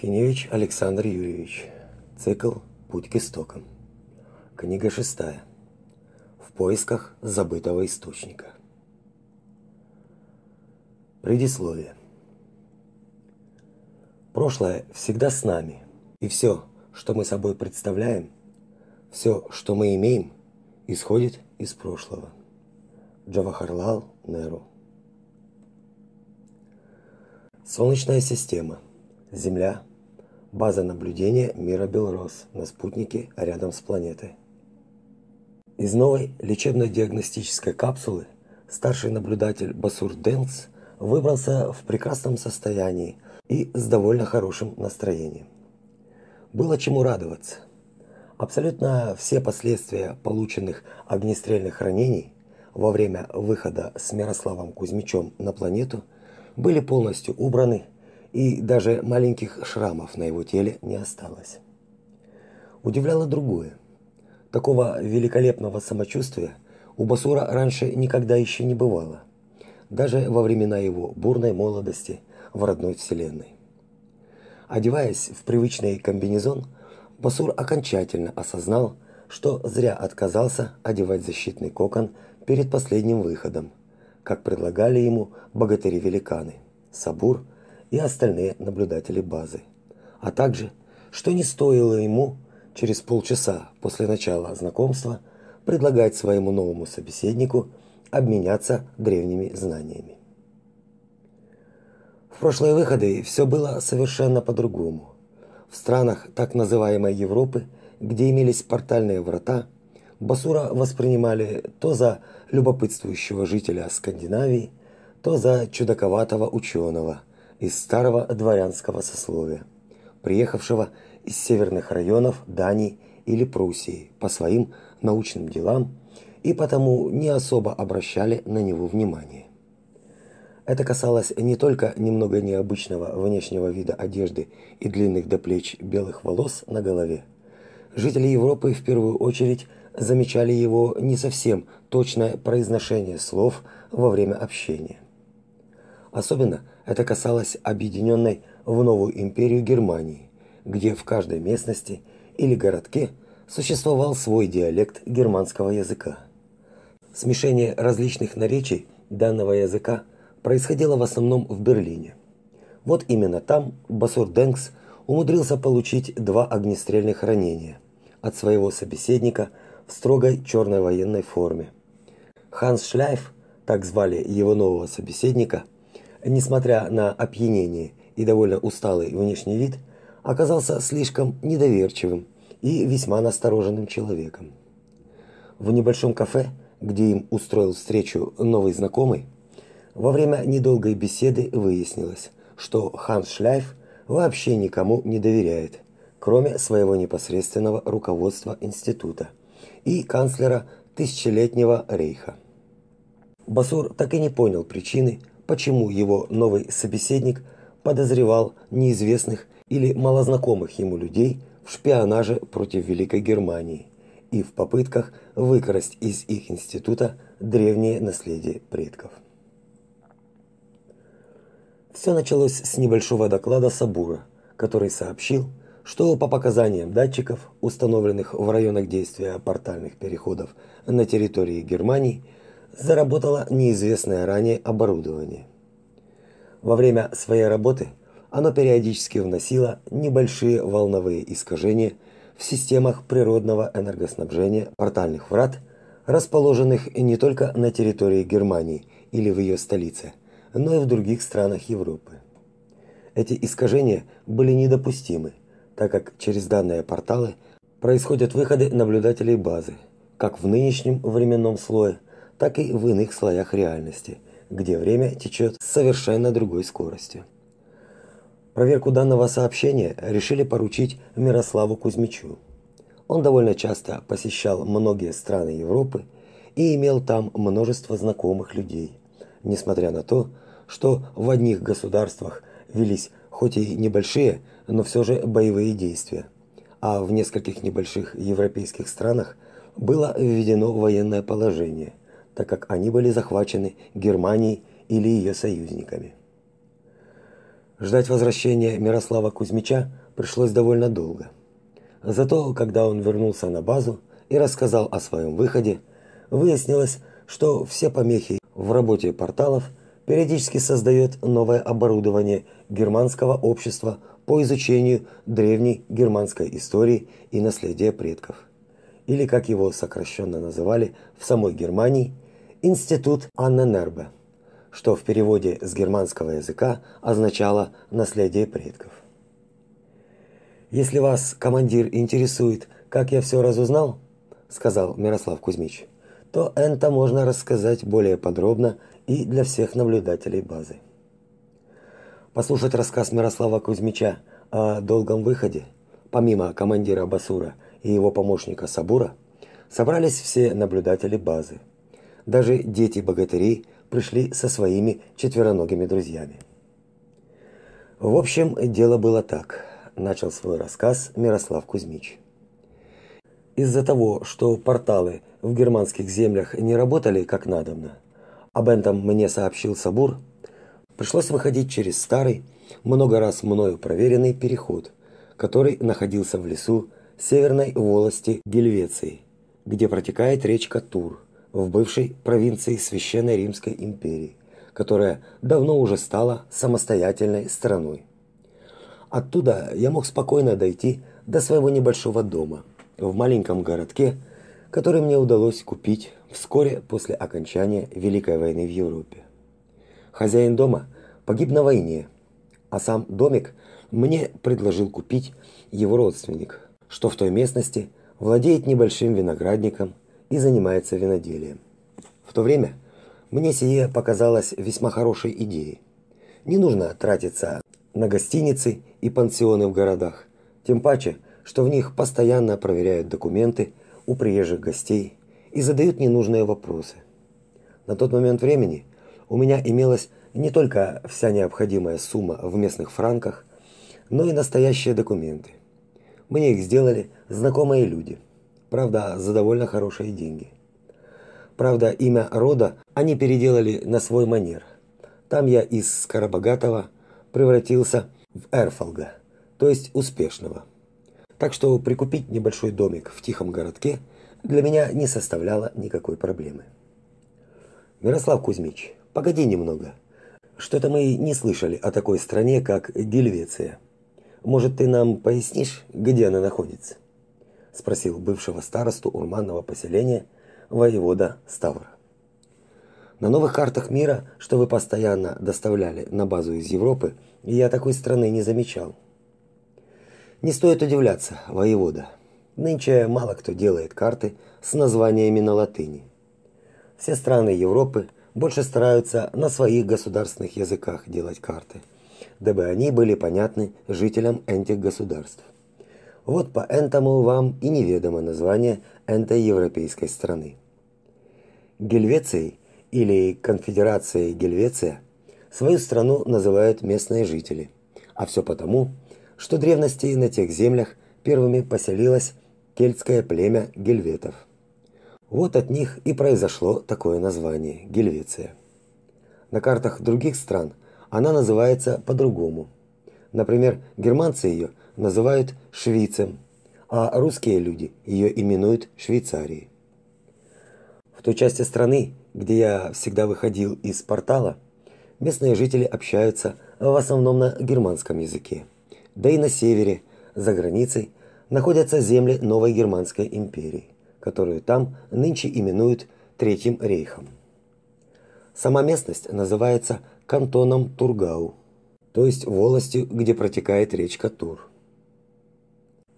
Хиневич Александр Юрьевич. Цикл Путь к истокам. Книга шестая. В поисках забытого источника. Предисловие. Прошлое всегда с нами, и все, что мы собой представляем, все, что мы имеем, исходит из прошлого. Джавахарлал Неру. Солнечная система. Земля. База наблюдения мира Белрос на спутнике рядом с планетой. Из новой лечебно-диагностической капсулы старший наблюдатель Басур Денс выбрался в прекрасном состоянии и с довольно хорошим настроением. Было чему радоваться. Абсолютно все последствия полученных огнестрельных ранений во время выхода с Мирославом Кузьмичем на планету были полностью убраны, и даже маленьких шрамов на его теле не осталось. Удивляло другое. Такого великолепного самочувствия у Басура раньше никогда еще не бывало, даже во времена его бурной молодости в родной вселенной. Одеваясь в привычный комбинезон, Басур окончательно осознал, что зря отказался одевать защитный кокон перед последним выходом, как предлагали ему богатыри-великаны Сабур и остальные наблюдатели базы, а также, что не стоило ему через полчаса после начала знакомства предлагать своему новому собеседнику обменяться древними знаниями. В прошлые выходы все было совершенно по-другому. В странах так называемой Европы, где имелись портальные врата, Басура воспринимали то за любопытствующего жителя Скандинавии, то за чудаковатого ученого из старого дворянского сословия, приехавшего из северных районов Дании или Пруссии по своим научным делам и потому не особо обращали на него внимание. Это касалось не только немного необычного внешнего вида одежды и длинных до плеч белых волос на голове. Жители Европы в первую очередь замечали его не совсем точное произношение слов во время общения. Особенно это касалось объединенной в новую империю Германии, где в каждой местности или городке существовал свой диалект германского языка. Смешение различных наречий данного языка происходило в основном в Берлине. Вот именно там Басур Денкс умудрился получить два огнестрельных ранения от своего собеседника в строгой черной военной форме. Ханс Шляйф, так звали его нового собеседника, несмотря на опьянение и довольно усталый внешний вид, оказался слишком недоверчивым и весьма настороженным человеком. В небольшом кафе, где им устроил встречу новый знакомый, во время недолгой беседы выяснилось, что Ханс Шляйф вообще никому не доверяет, кроме своего непосредственного руководства института и канцлера тысячелетнего рейха. Басур так и не понял причины, почему его новый собеседник подозревал неизвестных или малознакомых ему людей в шпионаже против Великой Германии и в попытках выкрасть из их института древнее наследие предков. Все началось с небольшого доклада Сабура, который сообщил, что по показаниям датчиков, установленных в районах действия портальных переходов на территории Германии, заработало неизвестное ранее оборудование. Во время своей работы оно периодически вносило небольшие волновые искажения в системах природного энергоснабжения портальных врат, расположенных не только на территории Германии или в ее столице, но и в других странах Европы. Эти искажения были недопустимы, так как через данные порталы происходят выходы наблюдателей базы, как в нынешнем временном слое, так и в иных слоях реальности, где время течет с совершенно другой скоростью. Проверку данного сообщения решили поручить Мирославу Кузьмичу. Он довольно часто посещал многие страны Европы и имел там множество знакомых людей, несмотря на то, что в одних государствах велись хоть и небольшие, но все же боевые действия, а в нескольких небольших европейских странах было введено военное положение – так как они были захвачены Германией или ее союзниками. Ждать возвращения Мирослава Кузьмича пришлось довольно долго. Зато, когда он вернулся на базу и рассказал о своем выходе, выяснилось, что все помехи в работе порталов периодически создает новое оборудование германского общества по изучению древней германской истории и наследия предков. Или, как его сокращенно называли в самой Германии, Институт Анненербе, что в переводе с германского языка означало «наследие предков». Если вас, командир, интересует, как я все разузнал, сказал Мирослав Кузьмич, то это можно рассказать более подробно и для всех наблюдателей базы. Послушать рассказ Мирослава Кузьмича о долгом выходе, помимо командира Басура и его помощника Сабура, собрались все наблюдатели базы. Даже дети богатырей пришли со своими четвероногими друзьями. В общем, дело было так начал свой рассказ Мирослав Кузьмич. Из-за того, что порталы в германских землях не работали как надобно, об этом мне сообщил Сабур, пришлось выходить через старый, много раз мною проверенный переход, который находился в лесу северной волости Гельвеции, где протекает речка Тур, в бывшей провинции Священной Римской империи, которая давно уже стала самостоятельной страной. Оттуда я мог спокойно дойти до своего небольшого дома в маленьком городке, который мне удалось купить вскоре после окончания Великой войны в Европе. Хозяин дома погиб на войне, а сам домик мне предложил купить его родственник, что в той местности владеет небольшим виноградником и занимается виноделием. В то время мне сие показалось весьма хорошей идеей. Не нужно тратиться на гостиницы и пансионы в городах, тем паче, что в них постоянно проверяют документы у приезжих гостей и задают ненужные вопросы. На тот момент времени у меня имелась не только вся необходимая сумма в местных франках, но и настоящие документы. Мне их сделали знакомые люди, правда, за довольно хорошие деньги. Правда, имя рода они переделали на свой манер. Там я из Скоробогатого превратился в Эрфолга, то есть успешного. Так что прикупить небольшой домик в тихом городке для меня не составляло никакой проблемы. Мирослав Кузьмич, погоди немного. Что-то мы не слышали о такой стране, как Гельвеция. Может, ты нам пояснишь, где она находится? Спросил бывшего старосту урманного поселения воевода Ставр. На новых картах мира, что вы постоянно доставляли на базу из Европы, я такой страны не замечал. Не стоит удивляться, воевода. Нынче мало кто делает карты с названиями на латыни. Все страны Европы больше стараются на своих государственных языках делать карты, дабы они были понятны жителям этих государств. Вот поэтому вам и неведомо название этой европейской страны. Гельвецией или Конфедерацией Гельвеция свою страну называют местные жители. А все потому, что древности на тех землях первыми поселилось кельтское племя гельветов. Вот от них и произошло такое название Гельвеция. На картах других стран она называется по-другому. Например, германцы ее называют Швейцем, а русские люди ее именуют Швейцарией. В той части страны, где я всегда выходил из портала, местные жители общаются в основном на германском языке. Да и на севере, за границей, находятся земли новой германской империи, которую там нынче именуют Третьим рейхом. Сама местность называется кантоном Тургау, то есть волостью, где протекает речка Тур.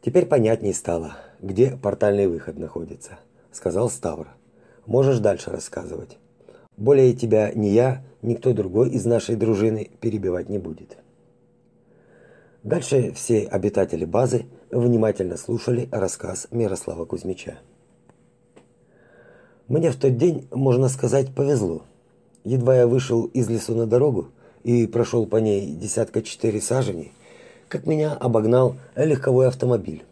Теперь понятней стало, где портальный выход находится, сказал Ставр. Можешь дальше рассказывать. Более тебя ни я, ни кто другой из нашей дружины перебивать не будет. Дальше все обитатели базы внимательно слушали рассказ Мирослава Кузьмича. Мне в тот день, можно сказать, повезло. Едва я вышел из лесу на дорогу и прошел по ней десятка четыре саженей, как меня обогнал легковой автомобиль.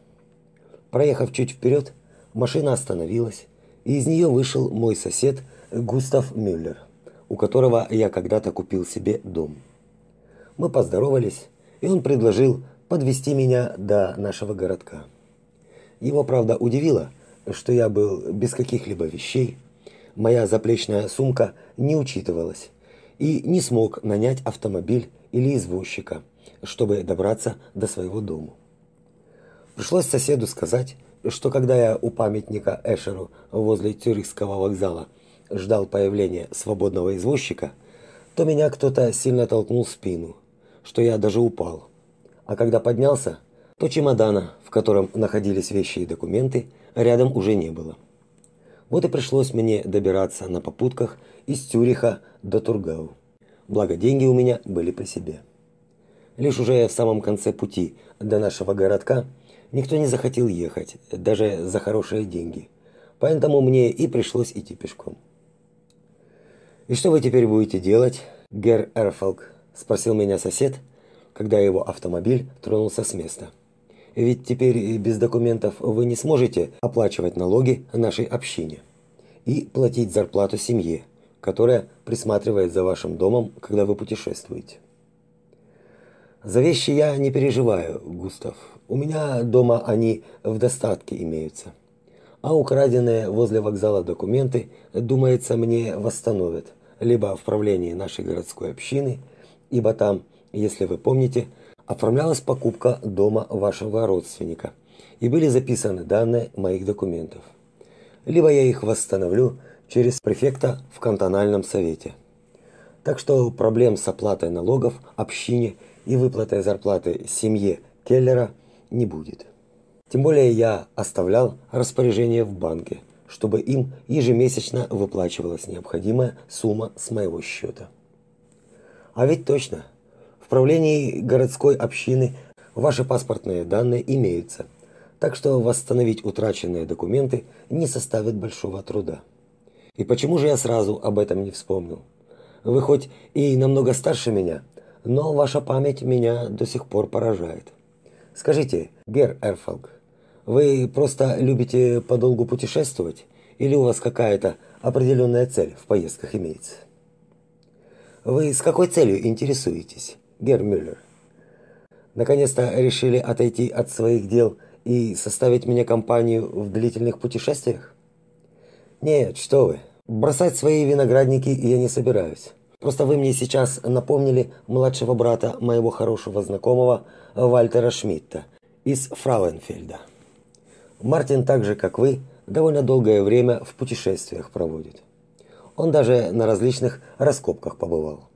Проехав чуть вперед, машина остановилась, и из нее вышел мой сосед Густав Мюллер, у которого я когда-то купил себе дом. Мы поздоровались, и он предложил подвести меня до нашего городка. Его, правда, удивило, что я был без каких-либо вещей, моя заплечная сумка не учитывалась, и не смог нанять автомобиль или извозчика, чтобы добраться до своего дома. Пришлось соседу сказать, что когда я у памятника Эшеру возле Цюрихского вокзала ждал появления свободного извозчика, то меня кто-то сильно толкнул в спину, что я даже упал. А когда поднялся, то чемодана, в котором находились вещи и документы, рядом уже не было. Вот и пришлось мне добираться на попутках из Цюриха до Тургау. Благо деньги у меня были при себе. Лишь уже в самом конце пути до нашего городка никто не захотел ехать, даже за хорошие деньги. Поэтому мне и пришлось идти пешком. «И что вы теперь будете делать, Гер Эрфолк?» – спросил меня сосед, когда его автомобиль тронулся с места. Ведь теперь без документов вы не сможете оплачивать налоги нашей общине и платить зарплату семье, которая присматривает за вашим домом, когда вы путешествуете. За вещи я не переживаю, Густав. У меня дома они в достатке имеются. А украденные возле вокзала документы, думается, мне восстановят либо в правлении нашей городской общины, ибо там, если вы помните, оформлялась покупка дома вашего родственника и были записаны данные моих документов. Либо я их восстановлю через префекта в кантональном совете. Так что проблем с оплатой налогов общине и выплатой зарплаты семье Келлера не будет. Тем более я оставлял распоряжение в банке, чтобы им ежемесячно выплачивалась необходимая сумма с моего счета. А ведь точно, в правлении городской общины ваши паспортные данные имеются, так что восстановить утраченные документы не составит большого труда. И почему же я сразу об этом не вспомнил? Вы хоть и намного старше меня, но ваша память меня до сих пор поражает. Скажите, Гер Эрфалк, вы просто любите подолгу путешествовать или у вас какая-то определенная цель в поездках имеется? Вы с какой целью интересуетесь? Герр Мюллер. Наконец-то решили отойти от своих дел и составить мне компанию в длительных путешествиях? Нет, что вы. Бросать свои виноградники я не собираюсь. Просто вы мне сейчас напомнили младшего брата моего хорошего знакомого Вальтера Шмидта из Фрауенфельда. Мартин так же, как вы, довольно долгое время в путешествиях проводит. Он даже на различных раскопках побывал.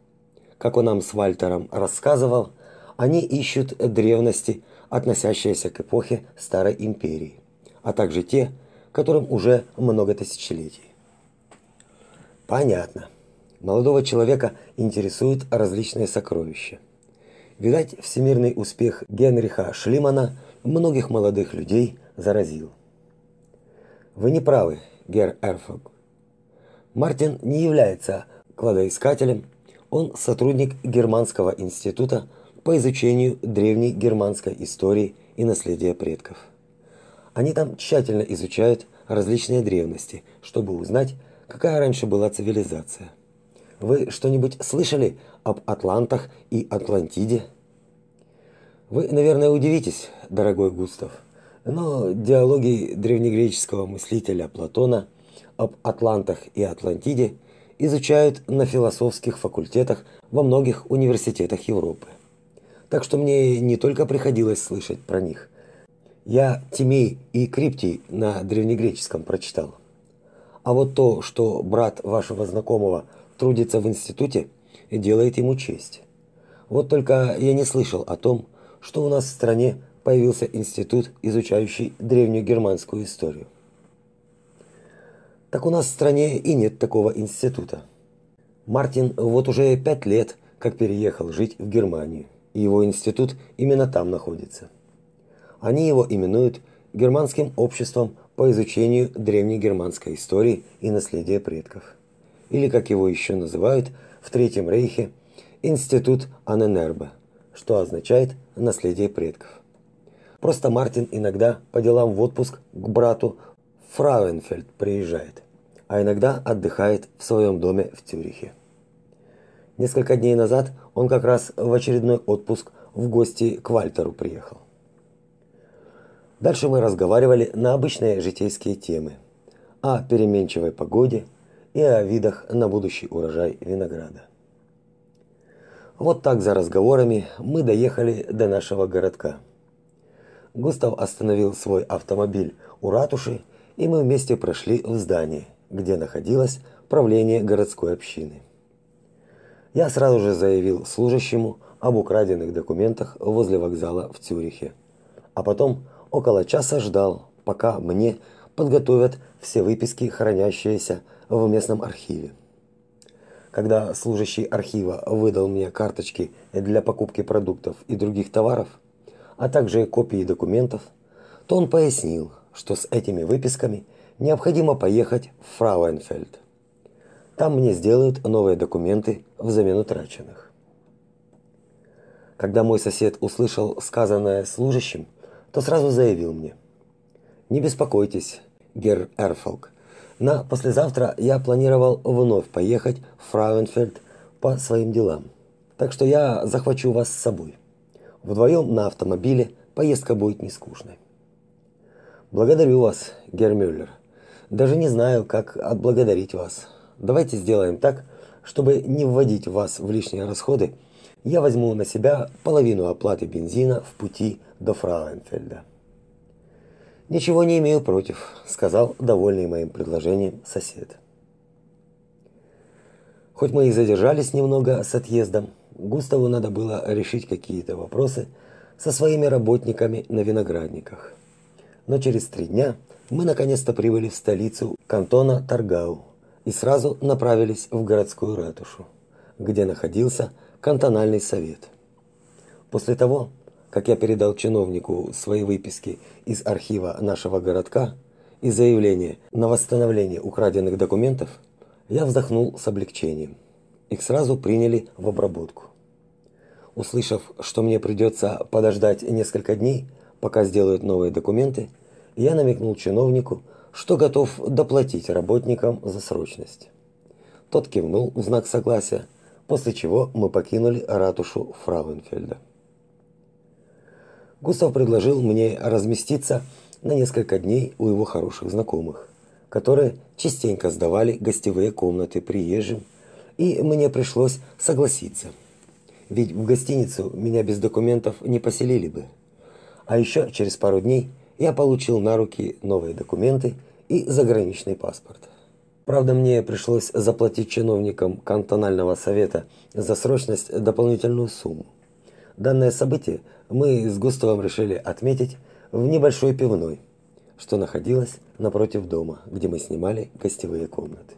Как он нам с Вальтером рассказывал, они ищут древности, относящиеся к эпохе Старой империи, а также те, которым уже много тысячелетий. Понятно. Молодого человека интересуют различные сокровища. Видать, всемирный успех Генриха Шлимана многих молодых людей заразил. Вы не правы, Гер Эрфог. Мартин не является кладоискателем он сотрудник Германского института по изучению древней германской истории и наследия предков. Они там тщательно изучают различные древности, чтобы узнать, какая раньше была цивилизация. Вы что-нибудь слышали об Атлантах и Атлантиде? Вы, наверное, удивитесь, дорогой Густав, но диалоги древнегреческого мыслителя Платона об Атлантах и Атлантиде – изучают на философских факультетах во многих университетах Европы. Так что мне не только приходилось слышать про них. Я Тимей и Криптий на древнегреческом прочитал. А вот то, что брат вашего знакомого трудится в институте, делает ему честь. Вот только я не слышал о том, что у нас в стране появился институт, изучающий древнюю германскую историю. Так у нас в стране и нет такого института. Мартин вот уже пять лет как переехал жить в Германию, и его институт именно там находится. Они его именуют Германским обществом по изучению древней германской истории и наследия предков. Или, как его еще называют в Третьем Рейхе, Институт Аненербе, что означает «наследие предков». Просто Мартин иногда по делам в отпуск к брату Фрауенфельд приезжает, а иногда отдыхает в своем доме в Цюрихе. Несколько дней назад он как раз в очередной отпуск в гости к Вальтеру приехал. Дальше мы разговаривали на обычные житейские темы. О переменчивой погоде и о видах на будущий урожай винограда. Вот так за разговорами мы доехали до нашего городка. Густав остановил свой автомобиль у ратуши, и мы вместе прошли в здание, где находилось правление городской общины. Я сразу же заявил служащему об украденных документах возле вокзала в Цюрихе. А потом около часа ждал, пока мне подготовят все выписки, хранящиеся в местном архиве. Когда служащий архива выдал мне карточки для покупки продуктов и других товаров, а также копии документов, то он пояснил, что с этими выписками необходимо поехать в Фрауенфельд. Там мне сделают новые документы взамен утраченных. Когда мой сосед услышал сказанное служащим, то сразу заявил мне: "Не беспокойтесь, герр Эрфолк. На послезавтра я планировал вновь поехать в Фрауенфельд по своим делам. Так что я захвачу вас с собой. Вдвоем на автомобиле поездка будет не скучной". Благодарю вас, герр Мюллер. Даже не знаю, как отблагодарить вас. Давайте сделаем так, чтобы не вводить вас в лишние расходы. Я возьму на себя половину оплаты бензина в пути до Фрауенфельда. Ничего не имею против, сказал довольный моим предложением сосед. Хоть мы и задержались немного с отъездом, Густаву надо было решить какие-то вопросы со своими работниками на виноградниках. Но через три дня мы наконец-то прибыли в столицу кантона Таргау и сразу направились в городскую ратушу, где находился кантональный совет. После того, как я передал чиновнику свои выписки из архива нашего городка и заявление на восстановление украденных документов, я вздохнул с облегчением. Их сразу приняли в обработку. Услышав, что мне придется подождать несколько дней, пока сделают новые документы, я намекнул чиновнику, что готов доплатить работникам за срочность. Тот кивнул в знак согласия, после чего мы покинули ратушу Фрауенфельда. Густав предложил мне разместиться на несколько дней у его хороших знакомых, которые частенько сдавали гостевые комнаты приезжим, и мне пришлось согласиться. Ведь в гостиницу меня без документов не поселили бы. А еще через пару дней – я получил на руки новые документы и заграничный паспорт. Правда, мне пришлось заплатить чиновникам кантонального совета за срочность дополнительную сумму. Данное событие мы с Густавом решили отметить в небольшой пивной, что находилась напротив дома, где мы снимали гостевые комнаты.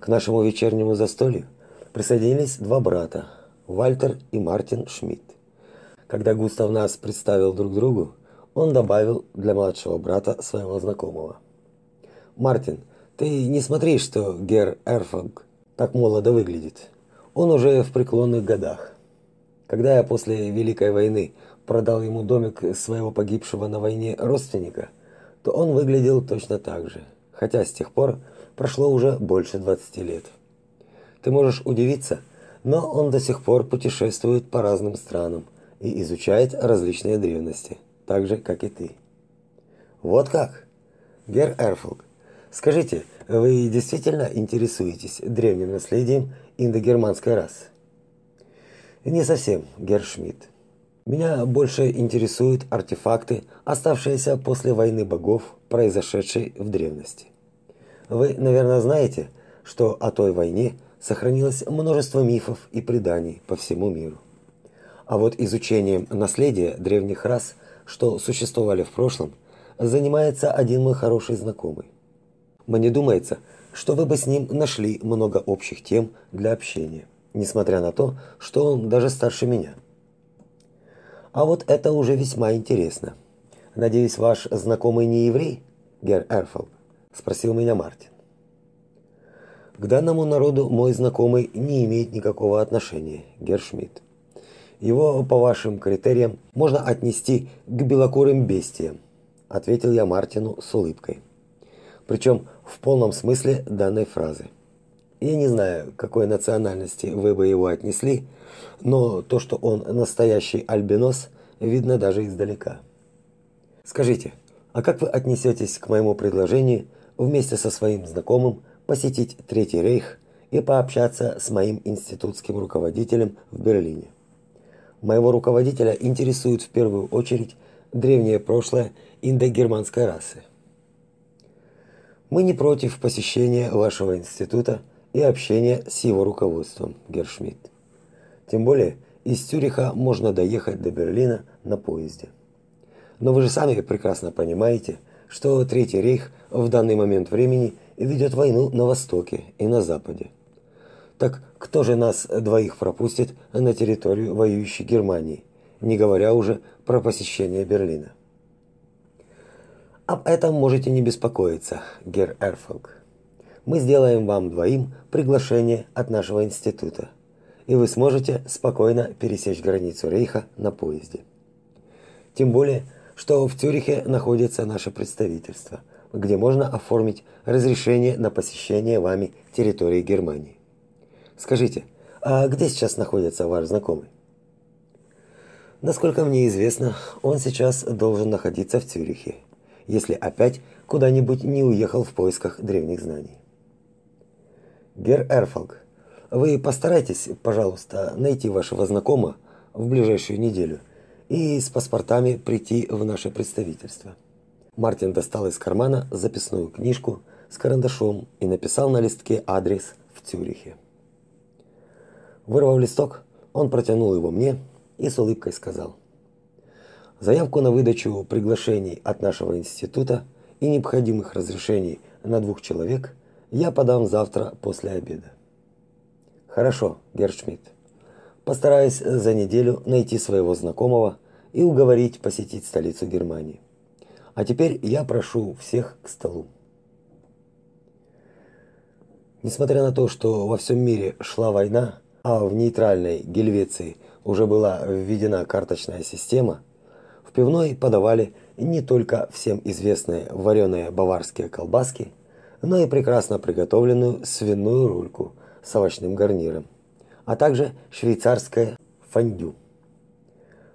К нашему вечернему застолью присоединились два брата, Вальтер и Мартин Шмидт. Когда Густав нас представил друг другу, он добавил для младшего брата своего знакомого. «Мартин, ты не смотри, что Гер Эрфанг так молодо выглядит. Он уже в преклонных годах. Когда я после Великой войны продал ему домик своего погибшего на войне родственника, то он выглядел точно так же, хотя с тех пор прошло уже больше 20 лет. Ты можешь удивиться, но он до сих пор путешествует по разным странам и изучает различные древности так же, как и ты. Вот как? Гер Эрфолк, скажите, вы действительно интересуетесь древним наследием индогерманской расы? Не совсем, Гер Шмидт. Меня больше интересуют артефакты, оставшиеся после войны богов, произошедшей в древности. Вы, наверное, знаете, что о той войне сохранилось множество мифов и преданий по всему миру. А вот изучением наследия древних рас что существовали в прошлом, занимается один мой хороший знакомый. Мне думается, что вы бы с ним нашли много общих тем для общения, несмотря на то, что он даже старше меня. А вот это уже весьма интересно. Надеюсь, ваш знакомый не еврей, Гер Эрфел, спросил меня Мартин. К данному народу мой знакомый не имеет никакого отношения, Гер Шмидт. Его по вашим критериям можно отнести к белокурым бестиям, ответил я Мартину с улыбкой. Причем в полном смысле данной фразы. Я не знаю, какой национальности вы бы его отнесли, но то, что он настоящий альбинос, видно даже издалека. Скажите, а как вы отнесетесь к моему предложению вместе со своим знакомым посетить Третий Рейх и пообщаться с моим институтским руководителем в Берлине? Моего руководителя интересует в первую очередь древнее прошлое индогерманской расы. Мы не против посещения вашего института и общения с его руководством, Гершмидт. Тем более, из Цюриха можно доехать до Берлина на поезде. Но вы же сами прекрасно понимаете, что Третий рейх в данный момент времени ведет войну на востоке и на западе. Так кто же нас двоих пропустит на территорию воюющей Германии, не говоря уже про посещение Берлина? Об этом можете не беспокоиться, Гер Эрфолк. Мы сделаем вам двоим приглашение от нашего института, и вы сможете спокойно пересечь границу Рейха на поезде. Тем более, что в Цюрихе находится наше представительство, где можно оформить разрешение на посещение вами территории Германии. Скажите, а где сейчас находится ваш знакомый? Насколько мне известно, он сейчас должен находиться в Цюрихе, если опять куда-нибудь не уехал в поисках древних знаний. Гер Эрфолк, вы постарайтесь, пожалуйста, найти вашего знакомого в ближайшую неделю и с паспортами прийти в наше представительство. Мартин достал из кармана записную книжку с карандашом и написал на листке адрес в Цюрихе. Вырвав листок, он протянул его мне и с улыбкой сказал: Заявку на выдачу приглашений от нашего института и необходимых разрешений на двух человек я подам завтра после обеда. Хорошо, Гершмидт. Постараюсь за неделю найти своего знакомого и уговорить посетить столицу Германии. А теперь я прошу всех к столу. Несмотря на то, что во всем мире шла война, а в нейтральной Гельвеции уже была введена карточная система, в пивной подавали не только всем известные вареные баварские колбаски, но и прекрасно приготовленную свиную рульку с овощным гарниром, а также швейцарское фондю.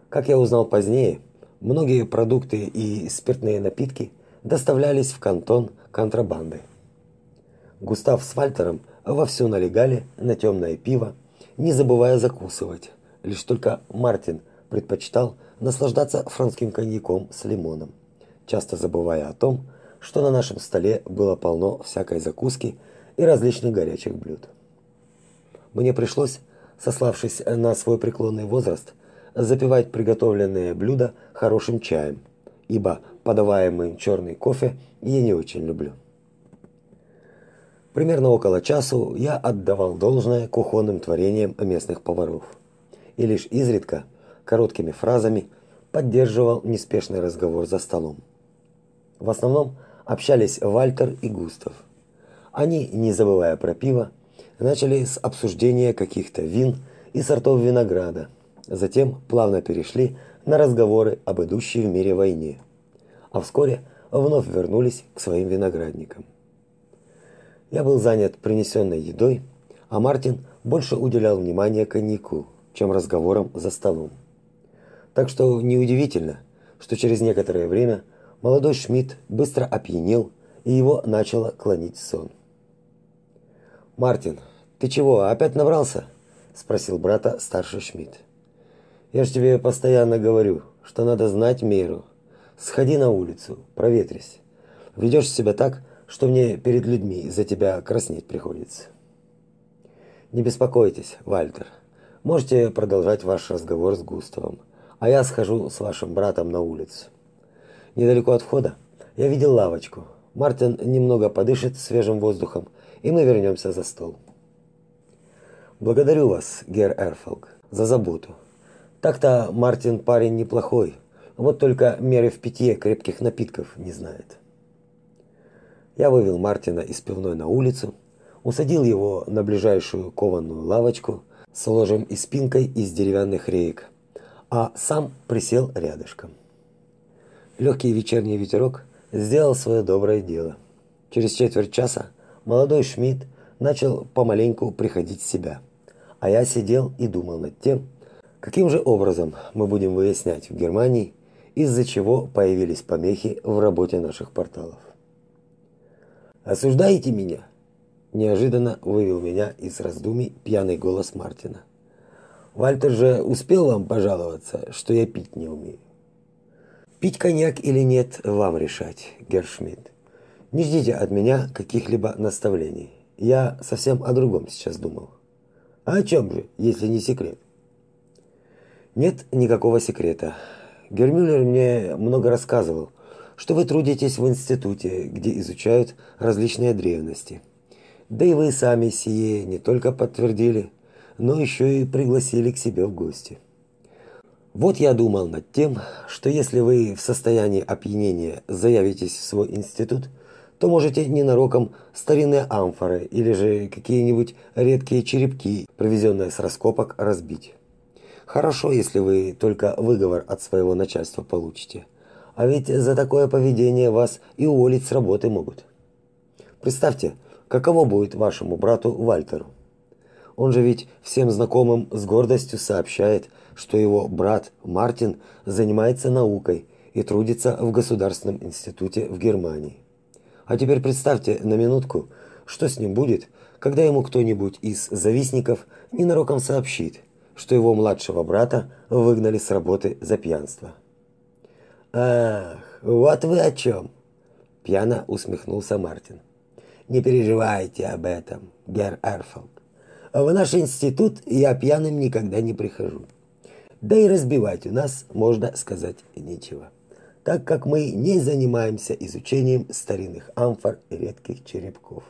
Как я узнал позднее, многие продукты и спиртные напитки доставлялись в кантон контрабандой. Густав с Вальтером вовсю налегали на темное пиво, не забывая закусывать. Лишь только Мартин предпочитал наслаждаться французским коньяком с лимоном, часто забывая о том, что на нашем столе было полно всякой закуски и различных горячих блюд. Мне пришлось, сославшись на свой преклонный возраст, запивать приготовленные блюда хорошим чаем, ибо подаваемый черный кофе я не очень люблю. Примерно около часу я отдавал должное кухонным творениям местных поваров. И лишь изредка, короткими фразами, поддерживал неспешный разговор за столом. В основном общались Вальтер и Густав. Они, не забывая про пиво, начали с обсуждения каких-то вин и сортов винограда. Затем плавно перешли на разговоры об идущей в мире войне. А вскоре вновь вернулись к своим виноградникам. Я был занят принесенной едой, а Мартин больше уделял внимание коньяку, чем разговорам за столом. Так что неудивительно, что через некоторое время молодой Шмидт быстро опьянел, и его начало клонить сон. «Мартин, ты чего, опять набрался?» – спросил брата старший Шмидт. «Я ж тебе постоянно говорю, что надо знать меру. Сходи на улицу, проветрись. Ведешь себя так, что мне перед людьми за тебя краснеть приходится. Не беспокойтесь, Вальтер. Можете продолжать ваш разговор с Густавом, а я схожу с вашим братом на улицу. Недалеко от входа я видел лавочку. Мартин немного подышит свежим воздухом, и мы вернемся за стол. Благодарю вас, Гер Эрфолк, за заботу. Так-то Мартин парень неплохой, вот только меры в питье крепких напитков не знает. Я вывел Мартина из пивной на улицу, усадил его на ближайшую кованую лавочку с ложем и спинкой из деревянных реек, а сам присел рядышком. Легкий вечерний ветерок сделал свое доброе дело. Через четверть часа молодой Шмидт начал помаленьку приходить в себя. А я сидел и думал над тем, каким же образом мы будем выяснять в Германии, из-за чего появились помехи в работе наших порталов. Осуждаете меня? Неожиданно вывел меня из раздумий пьяный голос Мартина. Вальтер же успел вам пожаловаться, что я пить не умею. Пить коньяк или нет, вам решать, Гершмидт. Не ждите от меня каких-либо наставлений. Я совсем о другом сейчас думал. А о чем же, если не секрет? Нет никакого секрета. Гермюллер мне много рассказывал, что вы трудитесь в институте, где изучают различные древности. Да и вы сами сие не только подтвердили, но еще и пригласили к себе в гости. Вот я думал над тем, что если вы в состоянии опьянения заявитесь в свой институт, то можете ненароком старинные амфоры или же какие-нибудь редкие черепки, привезенные с раскопок, разбить. Хорошо, если вы только выговор от своего начальства получите. А ведь за такое поведение вас и уволить с работы могут. Представьте, каково будет вашему брату Вальтеру. Он же ведь всем знакомым с гордостью сообщает, что его брат Мартин занимается наукой и трудится в Государственном институте в Германии. А теперь представьте на минутку, что с ним будет, когда ему кто-нибудь из завистников ненароком сообщит – что его младшего брата выгнали с работы за пьянство. Ах, вот вы о чем!» – пьяно усмехнулся Мартин. Не переживайте об этом, гер Эрфолк. В наш институт я пьяным никогда не прихожу. Да и разбивать у нас, можно сказать, нечего, так как мы не занимаемся изучением старинных амфор и редких черепков.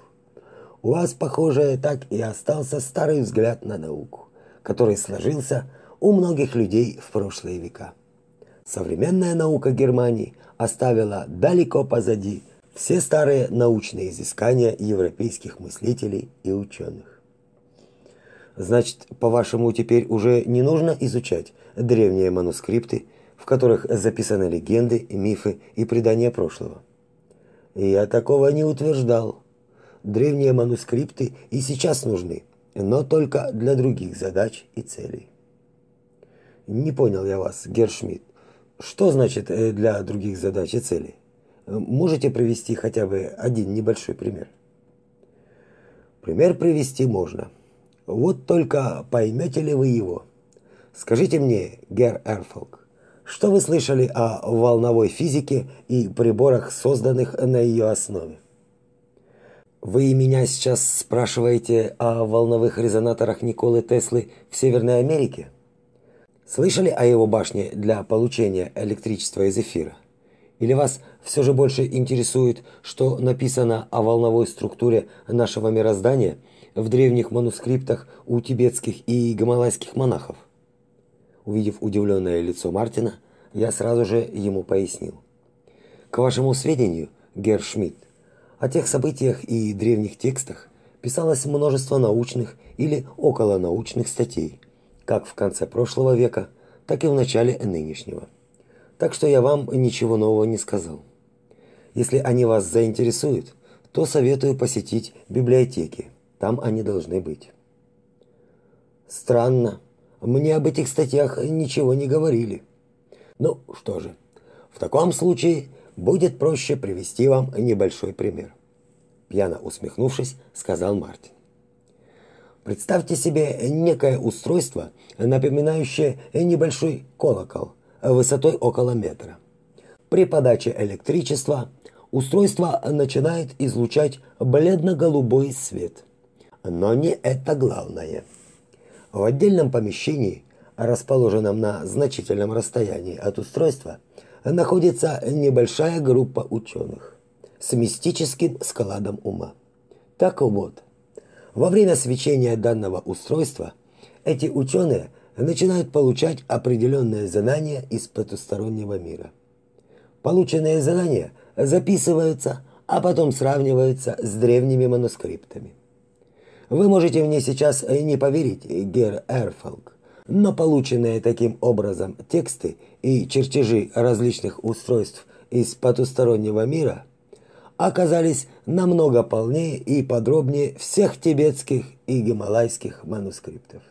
У вас, похоже, так и остался старый взгляд на науку который сложился у многих людей в прошлые века. Современная наука Германии оставила далеко позади все старые научные изыскания европейских мыслителей и ученых. Значит, по-вашему, теперь уже не нужно изучать древние манускрипты, в которых записаны легенды, мифы и предания прошлого? Я такого не утверждал. Древние манускрипты и сейчас нужны, но только для других задач и целей. Не понял я вас, Гершмидт. Что значит э, для других задач и целей? Можете привести хотя бы один небольшой пример? Пример привести можно. Вот только поймете ли вы его? Скажите мне, Гер Эрфолк, что вы слышали о волновой физике и приборах, созданных на ее основе? Вы меня сейчас спрашиваете о волновых резонаторах Николы Теслы в Северной Америке? Слышали о его башне для получения электричества из эфира? Или вас все же больше интересует, что написано о волновой структуре нашего мироздания в древних манускриптах у тибетских и гималайских монахов? Увидев удивленное лицо Мартина, я сразу же ему пояснил. К вашему сведению, Герр Шмидт, о тех событиях и древних текстах писалось множество научных или околонаучных статей, как в конце прошлого века, так и в начале нынешнего. Так что я вам ничего нового не сказал. Если они вас заинтересуют, то советую посетить библиотеки. Там они должны быть. Странно. Мне об этих статьях ничего не говорили. Ну, что же. В таком случае будет проще привести вам небольшой пример. Пьяно усмехнувшись, сказал Мартин. Представьте себе некое устройство, напоминающее небольшой колокол высотой около метра. При подаче электричества устройство начинает излучать бледно-голубой свет. Но не это главное. В отдельном помещении, расположенном на значительном расстоянии от устройства, находится небольшая группа ученых с мистическим складом ума. Так вот, во время свечения данного устройства эти ученые начинают получать определенные знания из потустороннего мира. Полученные знания записываются, а потом сравниваются с древними манускриптами. Вы можете мне сейчас не поверить, Гер Эрфолк, но полученные таким образом тексты и чертежи различных устройств из потустороннего мира оказались намного полнее и подробнее всех тибетских и гималайских манускриптов.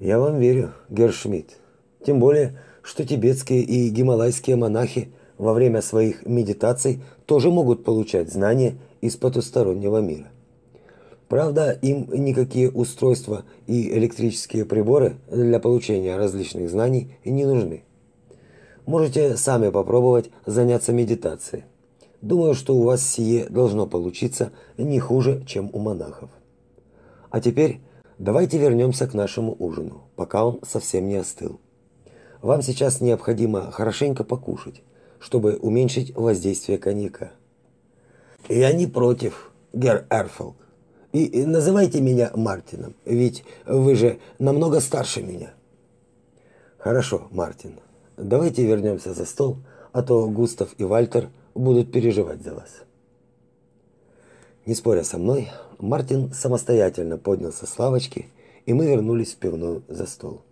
Я вам верю, Гершмидт. Тем более, что тибетские и гималайские монахи во время своих медитаций тоже могут получать знания из потустороннего мира. Правда, им никакие устройства и электрические приборы для получения различных знаний не нужны. Можете сами попробовать заняться медитацией. Думаю, что у вас сие должно получиться не хуже, чем у монахов. А теперь давайте вернемся к нашему ужину, пока он совсем не остыл. Вам сейчас необходимо хорошенько покушать, чтобы уменьшить воздействие коньяка. Я не против, гер Эрфелк. И называйте меня Мартином, ведь вы же намного старше меня. Хорошо, Мартин. Давайте вернемся за стол, а то Густав и Вальтер будут переживать за вас. Не споря со мной, Мартин самостоятельно поднялся с лавочки, и мы вернулись в пивную за стол.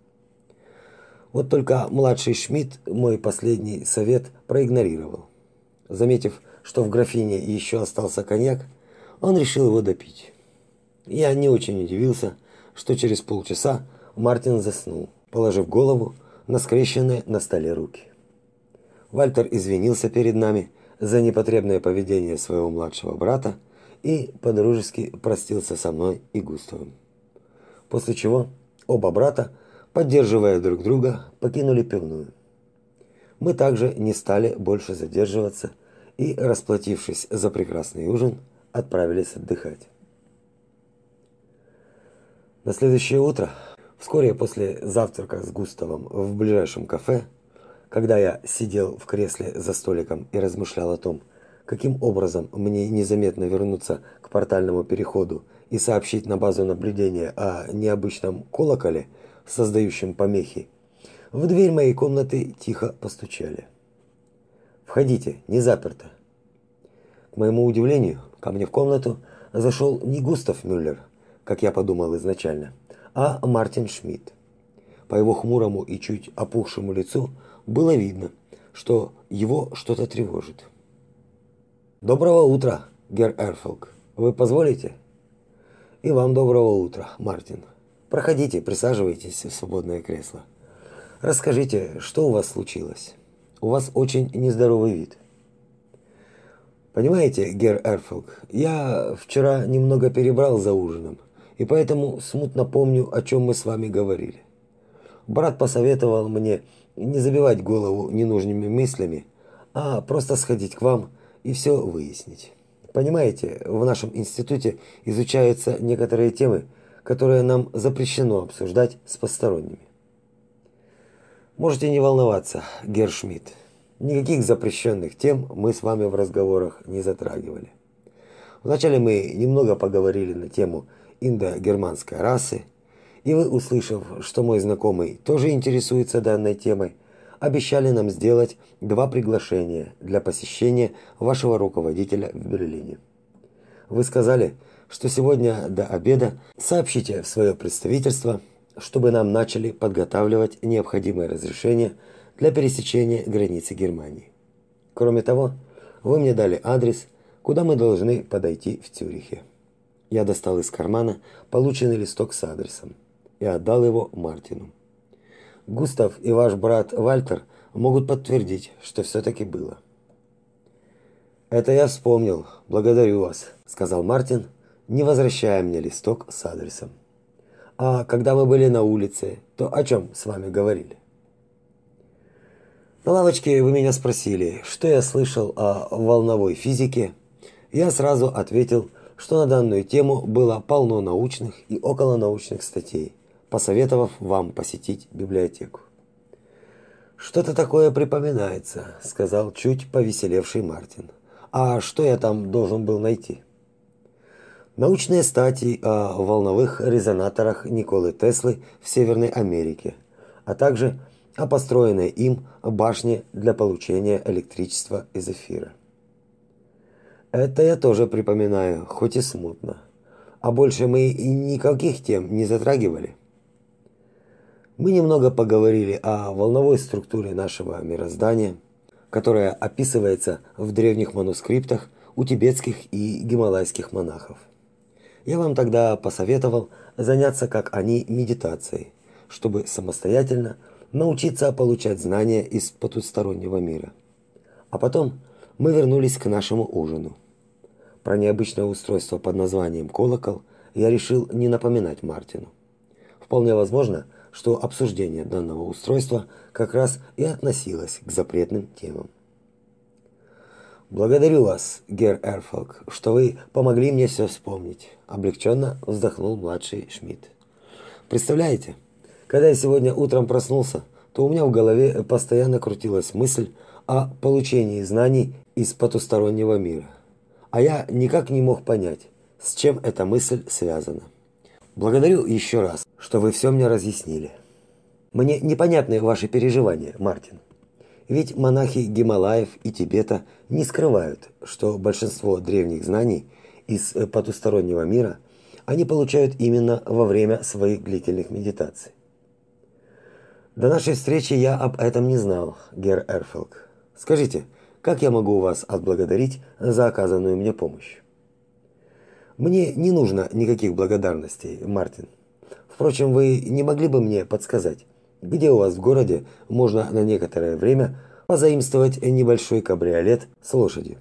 Вот только младший Шмидт мой последний совет проигнорировал. Заметив, что в графине еще остался коньяк, он решил его допить. Я не очень удивился, что через полчаса Мартин заснул, положив голову на скрещенные на столе руки. Вальтер извинился перед нами за непотребное поведение своего младшего брата и подружески простился со мной и Густавом. После чего оба брата, поддерживая друг друга, покинули пивную. Мы также не стали больше задерживаться и, расплатившись за прекрасный ужин, отправились отдыхать. На следующее утро Вскоре после завтрака с Густавом в ближайшем кафе, когда я сидел в кресле за столиком и размышлял о том, каким образом мне незаметно вернуться к портальному переходу и сообщить на базу наблюдения о необычном колоколе, создающем помехи, в дверь моей комнаты тихо постучали. «Входите, не заперто». К моему удивлению, ко мне в комнату зашел не Густав Мюллер, как я подумал изначально, а Мартин Шмидт. По его хмурому и чуть опухшему лицу было видно, что его что-то тревожит. Доброго утра, гер Эрфелк. Вы позволите? И вам доброго утра, Мартин. Проходите, присаживайтесь в свободное кресло. Расскажите, что у вас случилось? У вас очень нездоровый вид. Понимаете, гер Эрфелк, я вчера немного перебрал за ужином и поэтому смутно помню, о чем мы с вами говорили. Брат посоветовал мне не забивать голову ненужными мыслями, а просто сходить к вам и все выяснить. Понимаете, в нашем институте изучаются некоторые темы, которые нам запрещено обсуждать с посторонними. Можете не волноваться, Гершмидт. Никаких запрещенных тем мы с вами в разговорах не затрагивали. Вначале мы немного поговорили на тему индо-германской расы, и вы, услышав, что мой знакомый тоже интересуется данной темой, обещали нам сделать два приглашения для посещения вашего руководителя в Берлине. Вы сказали, что сегодня до обеда сообщите в свое представительство, чтобы нам начали подготавливать необходимое разрешение для пересечения границы Германии. Кроме того, вы мне дали адрес, куда мы должны подойти в Цюрихе. Я достал из кармана полученный листок с адресом и отдал его Мартину. Густав и ваш брат Вальтер могут подтвердить, что все таки было. Это я вспомнил. Благодарю вас, сказал Мартин, не возвращая мне листок с адресом. А когда мы были на улице, то о чем с вами говорили? На лавочке вы меня спросили, что я слышал о волновой физике. Я сразу ответил, что на данную тему было полно научных и околонаучных статей, посоветовав вам посетить библиотеку. Что-то такое припоминается, сказал чуть повеселевший Мартин. А что я там должен был найти? Научные статьи о волновых резонаторах Николы Теслы в Северной Америке, а также о построенной им башне для получения электричества из эфира. Это я тоже припоминаю, хоть и смутно. А больше мы и никаких тем не затрагивали. Мы немного поговорили о волновой структуре нашего мироздания, которая описывается в древних манускриптах у тибетских и гималайских монахов. Я вам тогда посоветовал заняться, как они, медитацией, чтобы самостоятельно научиться получать знания из потустороннего мира. А потом мы вернулись к нашему ужину. Про необычное устройство под названием колокол я решил не напоминать Мартину. Вполне возможно, что обсуждение данного устройства как раз и относилось к запретным темам. Благодарю вас, Гер Эрфолк, что вы помогли мне все вспомнить, облегченно вздохнул младший Шмидт. Представляете, когда я сегодня утром проснулся, то у меня в голове постоянно крутилась мысль о получении знаний из потустороннего мира. А я никак не мог понять, с чем эта мысль связана. Благодарю еще раз, что вы все мне разъяснили. Мне непонятны ваши переживания, Мартин. Ведь монахи Гималаев и Тибета не скрывают, что большинство древних знаний из потустороннего мира они получают именно во время своих длительных медитаций. До нашей встречи я об этом не знал, Гер Эрфелк. Скажите, как я могу вас отблагодарить за оказанную мне помощь? Мне не нужно никаких благодарностей, Мартин. Впрочем, вы не могли бы мне подсказать, где у вас в городе можно на некоторое время позаимствовать небольшой кабриолет с лошадью?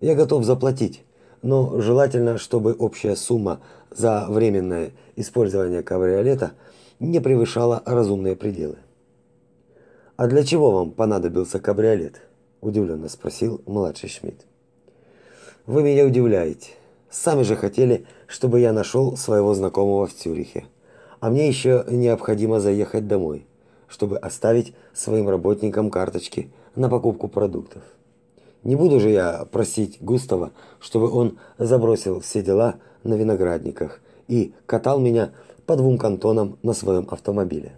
Я готов заплатить, но желательно, чтобы общая сумма за временное использование кабриолета не превышала разумные пределы. А для чего вам понадобился кабриолет? Удивленно спросил младший Шмидт. Вы меня удивляете. Сами же хотели, чтобы я нашел своего знакомого в Цюрихе. А мне еще необходимо заехать домой, чтобы оставить своим работникам карточки на покупку продуктов. Не буду же я просить Густава, чтобы он забросил все дела на виноградниках и катал меня по двум кантонам на своем автомобиле.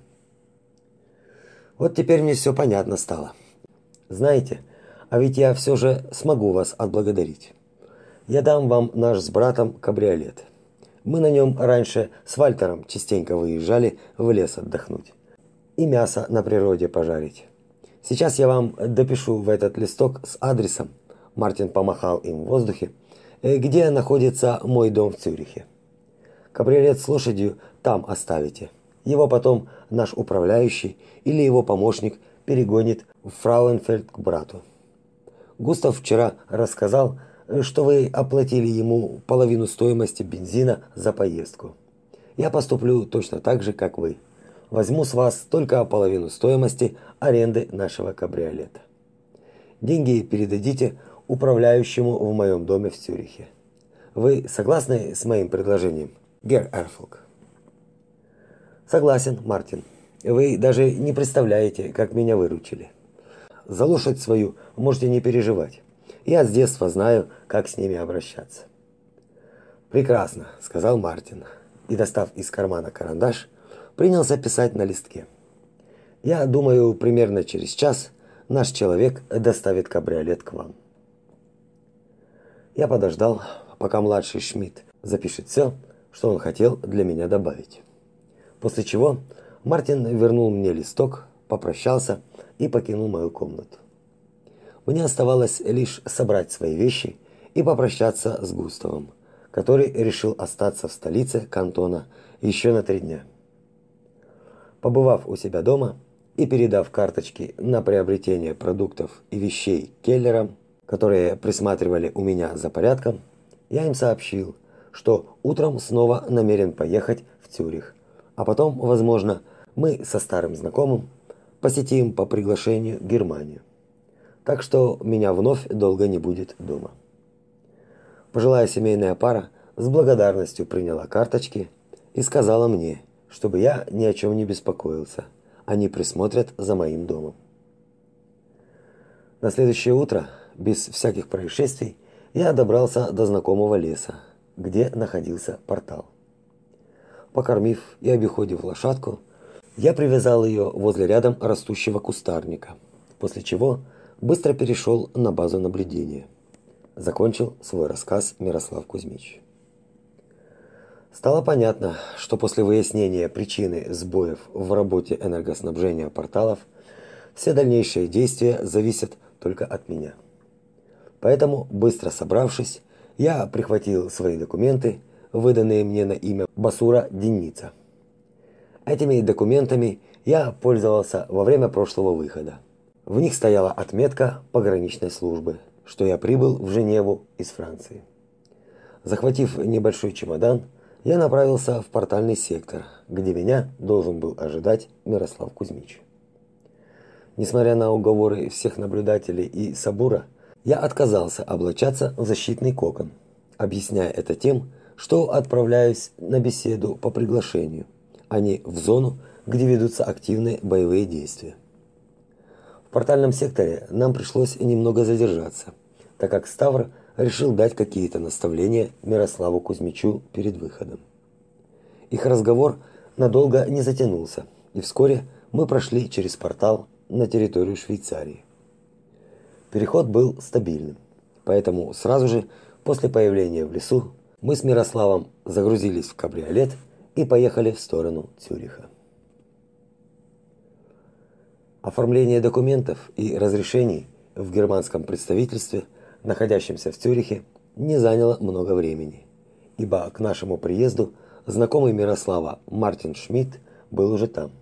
Вот теперь мне все понятно стало. Знаете, а ведь я все же смогу вас отблагодарить. Я дам вам наш с братом кабриолет. Мы на нем раньше с Вальтером частенько выезжали в лес отдохнуть. И мясо на природе пожарить. Сейчас я вам допишу в этот листок с адресом, Мартин помахал им в воздухе, э, где находится мой дом в Цюрихе. Кабриолет с лошадью там оставите. Его потом наш управляющий или его помощник перегонит в Фрауенфельд к брату. Густав вчера рассказал, что вы оплатили ему половину стоимости бензина за поездку. Я поступлю точно так же, как вы. Возьму с вас только половину стоимости аренды нашего кабриолета. Деньги передадите управляющему в моем доме в Цюрихе. Вы согласны с моим предложением, Гер Эрфолк? Согласен, Мартин. Вы даже не представляете, как меня выручили. За лошадь свою можете не переживать. Я с детства знаю, как с ними обращаться. Прекрасно, сказал Мартин и, достав из кармана карандаш, принялся писать на листке. Я думаю, примерно через час наш человек доставит кабриолет к вам. Я подождал, пока младший Шмидт запишет все, что он хотел для меня добавить. После чего Мартин вернул мне листок, попрощался и покинул мою комнату. Мне оставалось лишь собрать свои вещи и попрощаться с Густавом, который решил остаться в столице кантона еще на три дня. Побывав у себя дома и передав карточки на приобретение продуктов и вещей келлерам, которые присматривали у меня за порядком, я им сообщил, что утром снова намерен поехать в Цюрих, а потом, возможно, мы со старым знакомым посетим по приглашению Германию. Так что меня вновь долго не будет дома. Пожилая семейная пара с благодарностью приняла карточки и сказала мне, чтобы я ни о чем не беспокоился. Они присмотрят за моим домом. На следующее утро, без всяких происшествий, я добрался до знакомого леса, где находился портал. Покормив и обиходив лошадку, я привязал ее возле рядом растущего кустарника, после чего быстро перешел на базу наблюдения. Закончил свой рассказ Мирослав Кузьмич. Стало понятно, что после выяснения причины сбоев в работе энергоснабжения порталов все дальнейшие действия зависят только от меня. Поэтому, быстро собравшись, я прихватил свои документы, выданные мне на имя Басура Деница. Этими документами я пользовался во время прошлого выхода. В них стояла отметка пограничной службы, что я прибыл в Женеву из Франции. Захватив небольшой чемодан, я направился в портальный сектор, где меня должен был ожидать Мирослав Кузьмич. Несмотря на уговоры всех наблюдателей и Сабура, я отказался облачаться в защитный кокон, объясняя это тем, что отправляюсь на беседу по приглашению, а не в зону, где ведутся активные боевые действия. Портальном секторе нам пришлось немного задержаться, так как Ставр решил дать какие-то наставления Мирославу Кузьмичу перед выходом. Их разговор надолго не затянулся, и вскоре мы прошли через портал на территорию Швейцарии. Переход был стабильным, поэтому сразу же после появления в лесу мы с Мирославом загрузились в кабриолет и поехали в сторону Цюриха. Оформление документов и разрешений в германском представительстве, находящемся в Цюрихе, не заняло много времени, ибо к нашему приезду знакомый Мирослава Мартин Шмидт был уже там.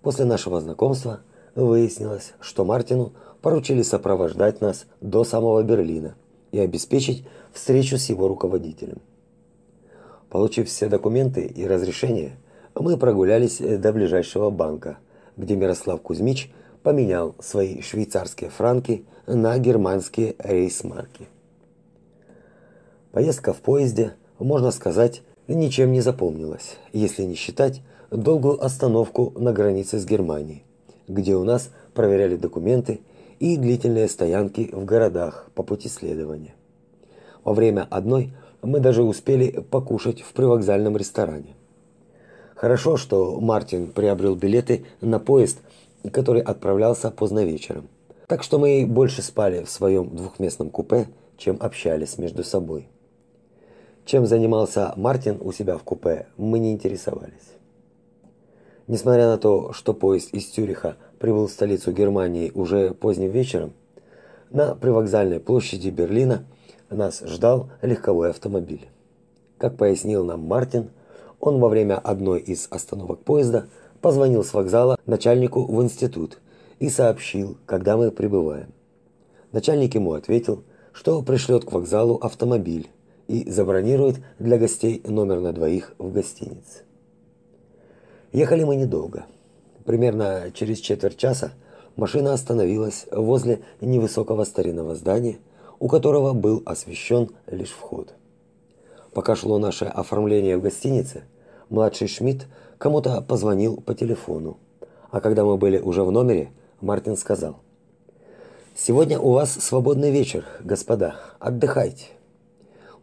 После нашего знакомства выяснилось, что Мартину поручили сопровождать нас до самого Берлина и обеспечить встречу с его руководителем. Получив все документы и разрешения, мы прогулялись до ближайшего банка, где Мирослав Кузьмич поменял свои швейцарские франки на германские рейсмарки. Поездка в поезде, можно сказать, ничем не запомнилась, если не считать долгую остановку на границе с Германией, где у нас проверяли документы и длительные стоянки в городах по пути следования. Во время одной мы даже успели покушать в привокзальном ресторане. Хорошо, что Мартин приобрел билеты на поезд, который отправлялся поздно вечером. Так что мы больше спали в своем двухместном купе, чем общались между собой. Чем занимался Мартин у себя в купе, мы не интересовались. Несмотря на то, что поезд из Цюриха прибыл в столицу Германии уже поздним вечером, на привокзальной площади Берлина нас ждал легковой автомобиль. Как пояснил нам Мартин, он во время одной из остановок поезда позвонил с вокзала начальнику в институт и сообщил, когда мы прибываем. Начальник ему ответил, что пришлет к вокзалу автомобиль и забронирует для гостей номер на двоих в гостинице. Ехали мы недолго. Примерно через четверть часа машина остановилась возле невысокого старинного здания, у которого был освещен лишь вход. Пока шло наше оформление в гостинице, младший Шмидт кому-то позвонил по телефону. А когда мы были уже в номере, Мартин сказал: "Сегодня у вас свободный вечер, господа. Отдыхайте.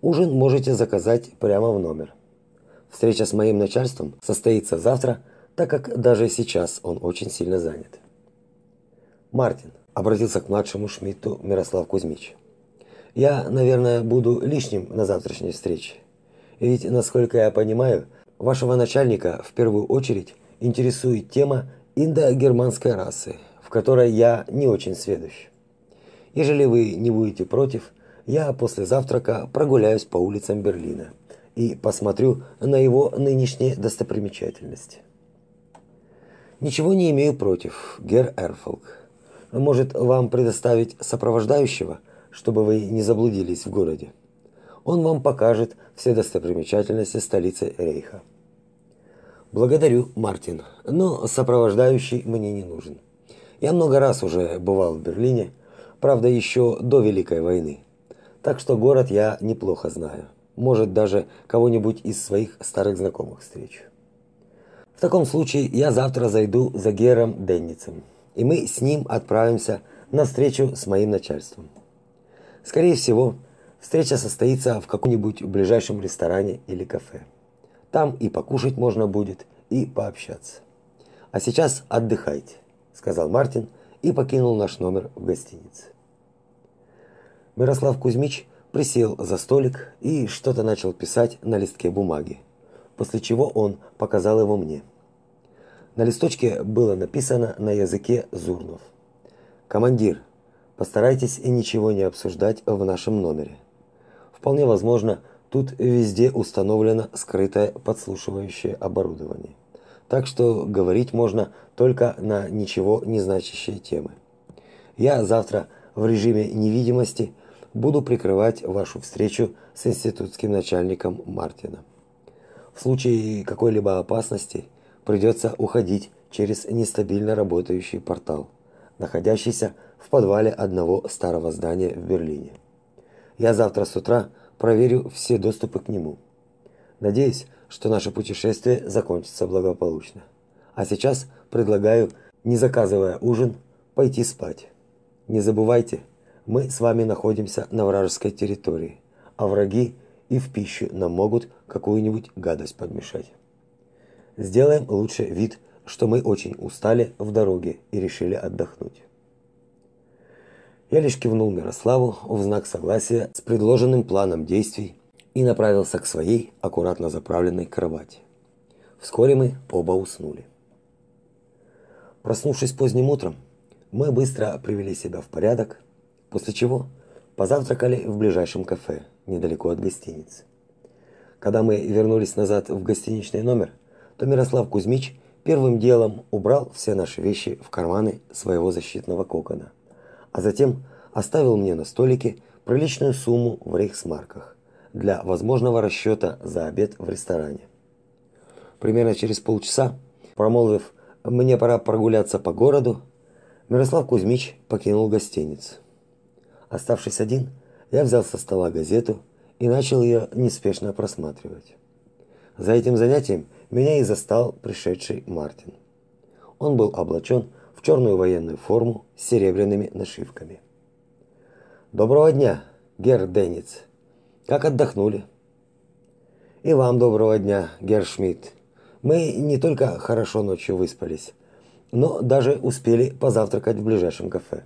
Ужин можете заказать прямо в номер. Встреча с моим начальством состоится завтра, так как даже сейчас он очень сильно занят". Мартин обратился к младшему Шмидту Мирослав Кузьмич. Я, наверное, буду лишним на завтрашней встрече. Ведь, насколько я понимаю, вашего начальника в первую очередь интересует тема индо-германской расы, в которой я не очень сведущ. Ежели вы не будете против, я после завтрака прогуляюсь по улицам Берлина и посмотрю на его нынешние достопримечательности. Ничего не имею против, Гер Эрфолк. Может, вам предоставить сопровождающего – чтобы вы не заблудились в городе. Он вам покажет все достопримечательности столицы Рейха. Благодарю, Мартин, но сопровождающий мне не нужен. Я много раз уже бывал в Берлине, правда, еще до Великой войны. Так что город я неплохо знаю. Может, даже кого-нибудь из своих старых знакомых встречу. В таком случае я завтра зайду за Гером Денницем, и мы с ним отправимся на встречу с моим начальством. Скорее всего, встреча состоится в каком-нибудь ближайшем ресторане или кафе. Там и покушать можно будет, и пообщаться. А сейчас отдыхайте, сказал Мартин и покинул наш номер в гостинице. Мирослав Кузьмич присел за столик и что-то начал писать на листке бумаги, после чего он показал его мне. На листочке было написано на языке зурнов. Командир, Постарайтесь ничего не обсуждать в нашем номере. Вполне возможно, тут везде установлено скрытое подслушивающее оборудование. Так что говорить можно только на ничего не значащие темы. Я завтра в режиме невидимости буду прикрывать вашу встречу с институтским начальником Мартином. В случае какой-либо опасности придется уходить через нестабильно работающий портал, находящийся в подвале одного старого здания в Берлине. Я завтра с утра проверю все доступы к нему. Надеюсь, что наше путешествие закончится благополучно. А сейчас предлагаю, не заказывая ужин, пойти спать. Не забывайте, мы с вами находимся на вражеской территории, а враги и в пищу нам могут какую-нибудь гадость подмешать. Сделаем лучше вид, что мы очень устали в дороге и решили отдохнуть. Я лишь кивнул Мирославу в знак согласия с предложенным планом действий и направился к своей аккуратно заправленной кровати. Вскоре мы оба уснули. Проснувшись поздним утром, мы быстро привели себя в порядок, после чего позавтракали в ближайшем кафе недалеко от гостиницы. Когда мы вернулись назад в гостиничный номер, то Мирослав Кузьмич первым делом убрал все наши вещи в карманы своего защитного кокона, а затем оставил мне на столике приличную сумму в рейхсмарках для возможного расчета за обед в ресторане. Примерно через полчаса, промолвив «мне пора прогуляться по городу», Мирослав Кузьмич покинул гостиницу. Оставшись один, я взял со стола газету и начал ее неспешно просматривать. За этим занятием меня и застал пришедший Мартин. Он был облачен черную военную форму с серебряными нашивками. Доброго дня, Герр Денниц. Как отдохнули? И вам доброго дня, Герр Шмидт. Мы не только хорошо ночью выспались, но даже успели позавтракать в ближайшем кафе.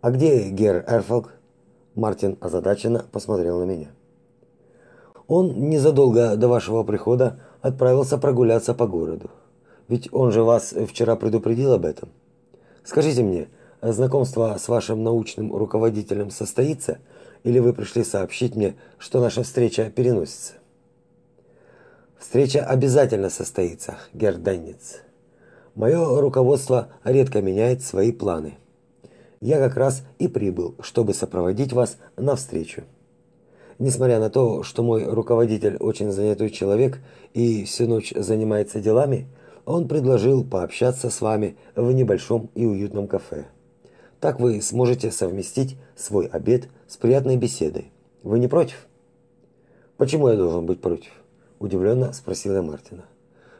А где Герр Эрфолк? Мартин озадаченно посмотрел на меня. Он незадолго до вашего прихода отправился прогуляться по городу. Ведь он же вас вчера предупредил об этом. Скажите мне, знакомство с вашим научным руководителем состоится, или вы пришли сообщить мне, что наша встреча переносится? Встреча обязательно состоится, Герданец. Мое руководство редко меняет свои планы. Я как раз и прибыл, чтобы сопроводить вас на встречу. Несмотря на то, что мой руководитель очень занятой человек и всю ночь занимается делами, он предложил пообщаться с вами в небольшом и уютном кафе. Так вы сможете совместить свой обед с приятной беседой. Вы не против? Почему я должен быть против? удивленно спросила Мартина.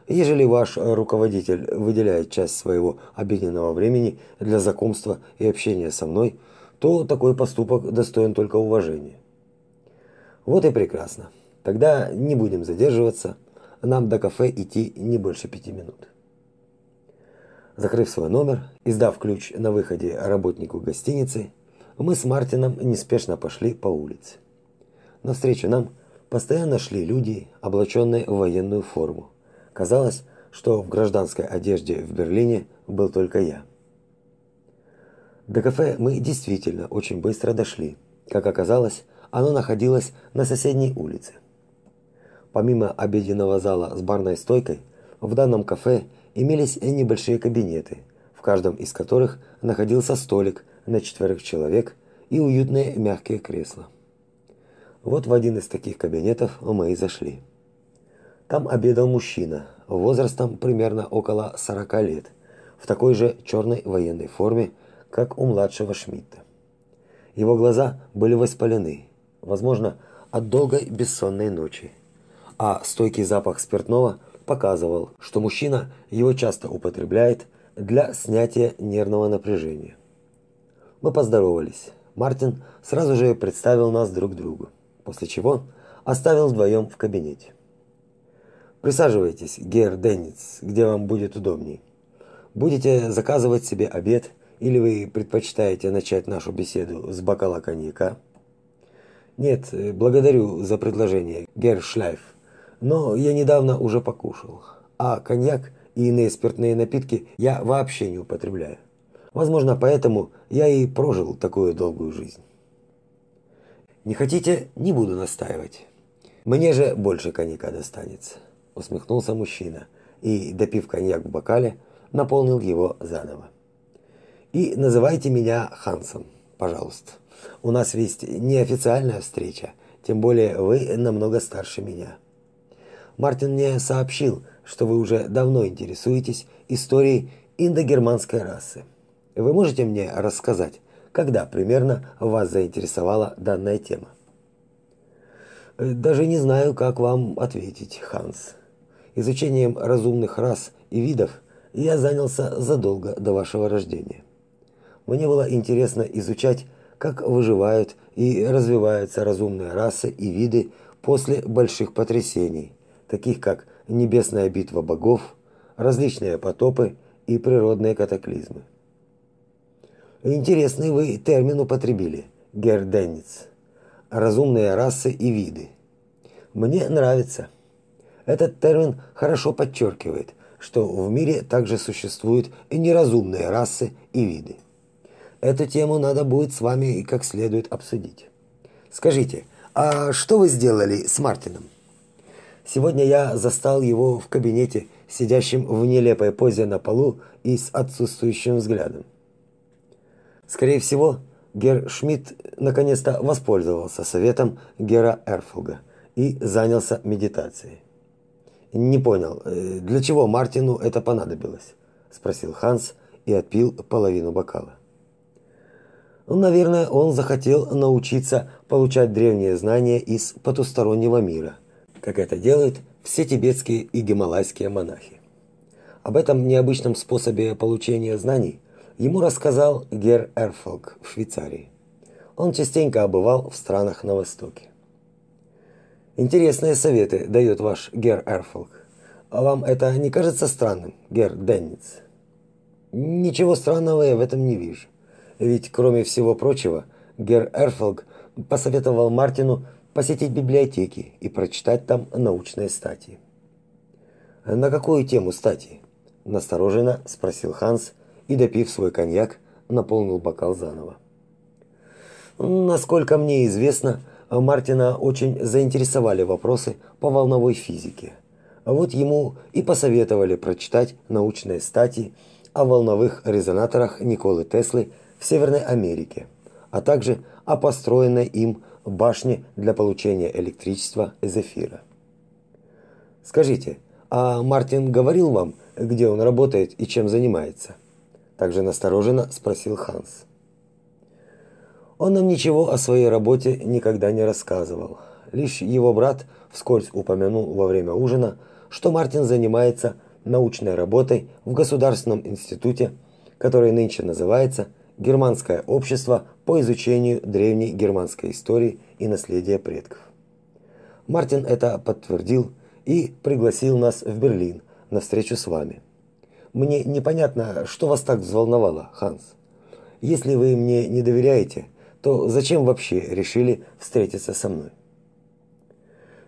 Ежели ваш руководитель выделяет часть своего обеденного времени для знакомства и общения со мной, то такой поступок достоин только уважения. Вот и прекрасно. Тогда не будем задерживаться. Нам до кафе идти не больше пяти минут. Закрыв свой номер и сдав ключ на выходе работнику гостиницы, мы с Мартином неспешно пошли по улице. Навстречу нам постоянно шли люди, облаченные в военную форму. Казалось, что в гражданской одежде в Берлине был только я. До кафе мы действительно очень быстро дошли. Как оказалось, оно находилось на соседней улице. Помимо обеденного зала с барной стойкой, в данном кафе имелись небольшие кабинеты, в каждом из которых находился столик на четверых человек и уютные мягкие кресла. Вот в один из таких кабинетов мы и зашли. Там обедал мужчина, возрастом примерно около 40 лет, в такой же черной военной форме, как у младшего Шмидта. Его глаза были воспалены, возможно, от долгой бессонной ночи. А стойкий запах спиртного показывал, что мужчина его часто употребляет для снятия нервного напряжения. Мы поздоровались. Мартин сразу же представил нас друг другу, после чего оставил вдвоем в кабинете. Присаживайтесь, Гер Денниц, где вам будет удобней. Будете заказывать себе обед или вы предпочитаете начать нашу беседу с бокала коньяка? Нет, благодарю за предложение, Герр Шлайф. Но я недавно уже покушал, а коньяк и иные спиртные напитки я вообще не употребляю. Возможно, поэтому я и прожил такую долгую жизнь. Не хотите, не буду настаивать. Мне же больше коньяка достанется, усмехнулся мужчина и, допив коньяк в бокале, наполнил его заново. И называйте меня Хансом, пожалуйста. У нас ведь неофициальная встреча, тем более вы намного старше меня. Мартин мне сообщил, что вы уже давно интересуетесь историей индогерманской расы. Вы можете мне рассказать, когда примерно вас заинтересовала данная тема? Даже не знаю, как вам ответить, Ханс. Изучением разумных рас и видов я занялся задолго до вашего рождения. Мне было интересно изучать, как выживают и развиваются разумные расы и виды после больших потрясений, таких как небесная битва богов, различные потопы и природные катаклизмы. Интересный вы термин употребили, Герденец. Разумные расы и виды. Мне нравится. Этот термин хорошо подчеркивает, что в мире также существуют и неразумные расы и виды. Эту тему надо будет с вами как следует обсудить. Скажите, а что вы сделали с Мартином? Сегодня я застал его в кабинете, сидящим в нелепой позе на полу и с отсутствующим взглядом. Скорее всего, Гер Шмидт наконец-то воспользовался советом Гера Эрфуга и занялся медитацией. Не понял, э, для чего Мартину это понадобилось? спросил Ханс и отпил половину бокала. Ну, наверное, он захотел научиться получать древние знания из потустороннего мира, как это делают все тибетские и гималайские монахи. Об этом необычном способе получения знаний ему рассказал Гер Эрфолк в Швейцарии. Он частенько обывал в странах на Востоке. Интересные советы дает ваш Гер Эрфолк. А вам это не кажется странным, Гер Денниц? Ничего странного я в этом не вижу. Ведь, кроме всего прочего, Гер Эрфолк посоветовал Мартину посетить библиотеки и прочитать там научные статьи. «На какую тему статьи?» – настороженно спросил Ханс, и, допив свой коньяк, наполнил бокал заново. Насколько мне известно, Мартина очень заинтересовали вопросы по волновой физике. Вот ему и посоветовали прочитать научные статьи о волновых резонаторах Николы Теслы в Северной Америке, а также о построенной им башне для получения электричества из эфира. Скажите, а Мартин говорил вам, где он работает и чем занимается? также настороженно спросил Ханс. Он нам ничего о своей работе никогда не рассказывал. Лишь его брат вскользь упомянул во время ужина, что Мартин занимается научной работой в Государственном институте, который нынче называется Германское общество по изучению древней германской истории и наследия предков. Мартин это подтвердил и пригласил нас в Берлин на встречу с вами. Мне непонятно, что вас так взволновало, Ханс. Если вы мне не доверяете, то зачем вообще решили встретиться со мной?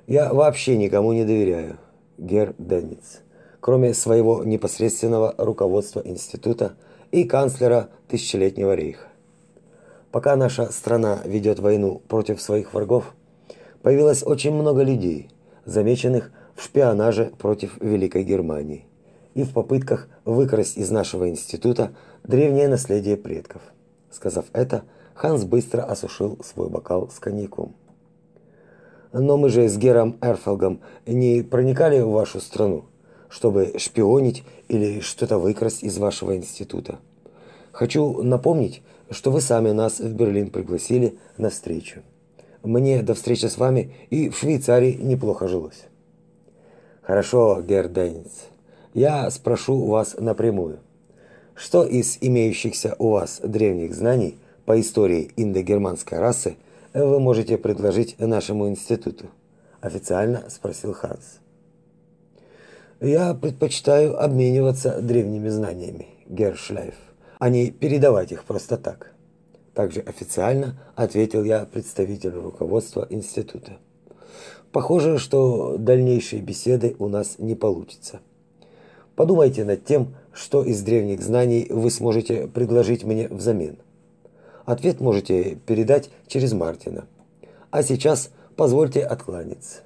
Я вообще никому не доверяю, Гер Денниц, кроме своего непосредственного руководства института и канцлера тысячелетнего рейха. Пока наша страна ведет войну против своих врагов, появилось очень много людей, замеченных в шпионаже против Великой Германии и в попытках выкрасть из нашего института древнее наследие предков. Сказав это, Ханс быстро осушил свой бокал с коньяком. Но мы же с Гером Эрфелгом не проникали в вашу страну, чтобы шпионить или что-то выкрасть из вашего института. Хочу напомнить, что вы сами нас в Берлин пригласили на встречу. Мне до встречи с вами и в Швейцарии неплохо жилось. Хорошо, Гер Денниц я спрошу вас напрямую. Что из имеющихся у вас древних знаний по истории индогерманской расы вы можете предложить нашему институту? Официально спросил Ханс. Я предпочитаю обмениваться древними знаниями, Гершляйф, а не передавать их просто так. Также официально ответил я представителю руководства института. Похоже, что дальнейшие беседы у нас не получится. Подумайте над тем, что из древних знаний вы сможете предложить мне взамен? Ответ можете передать через Мартина. А сейчас позвольте откланяться.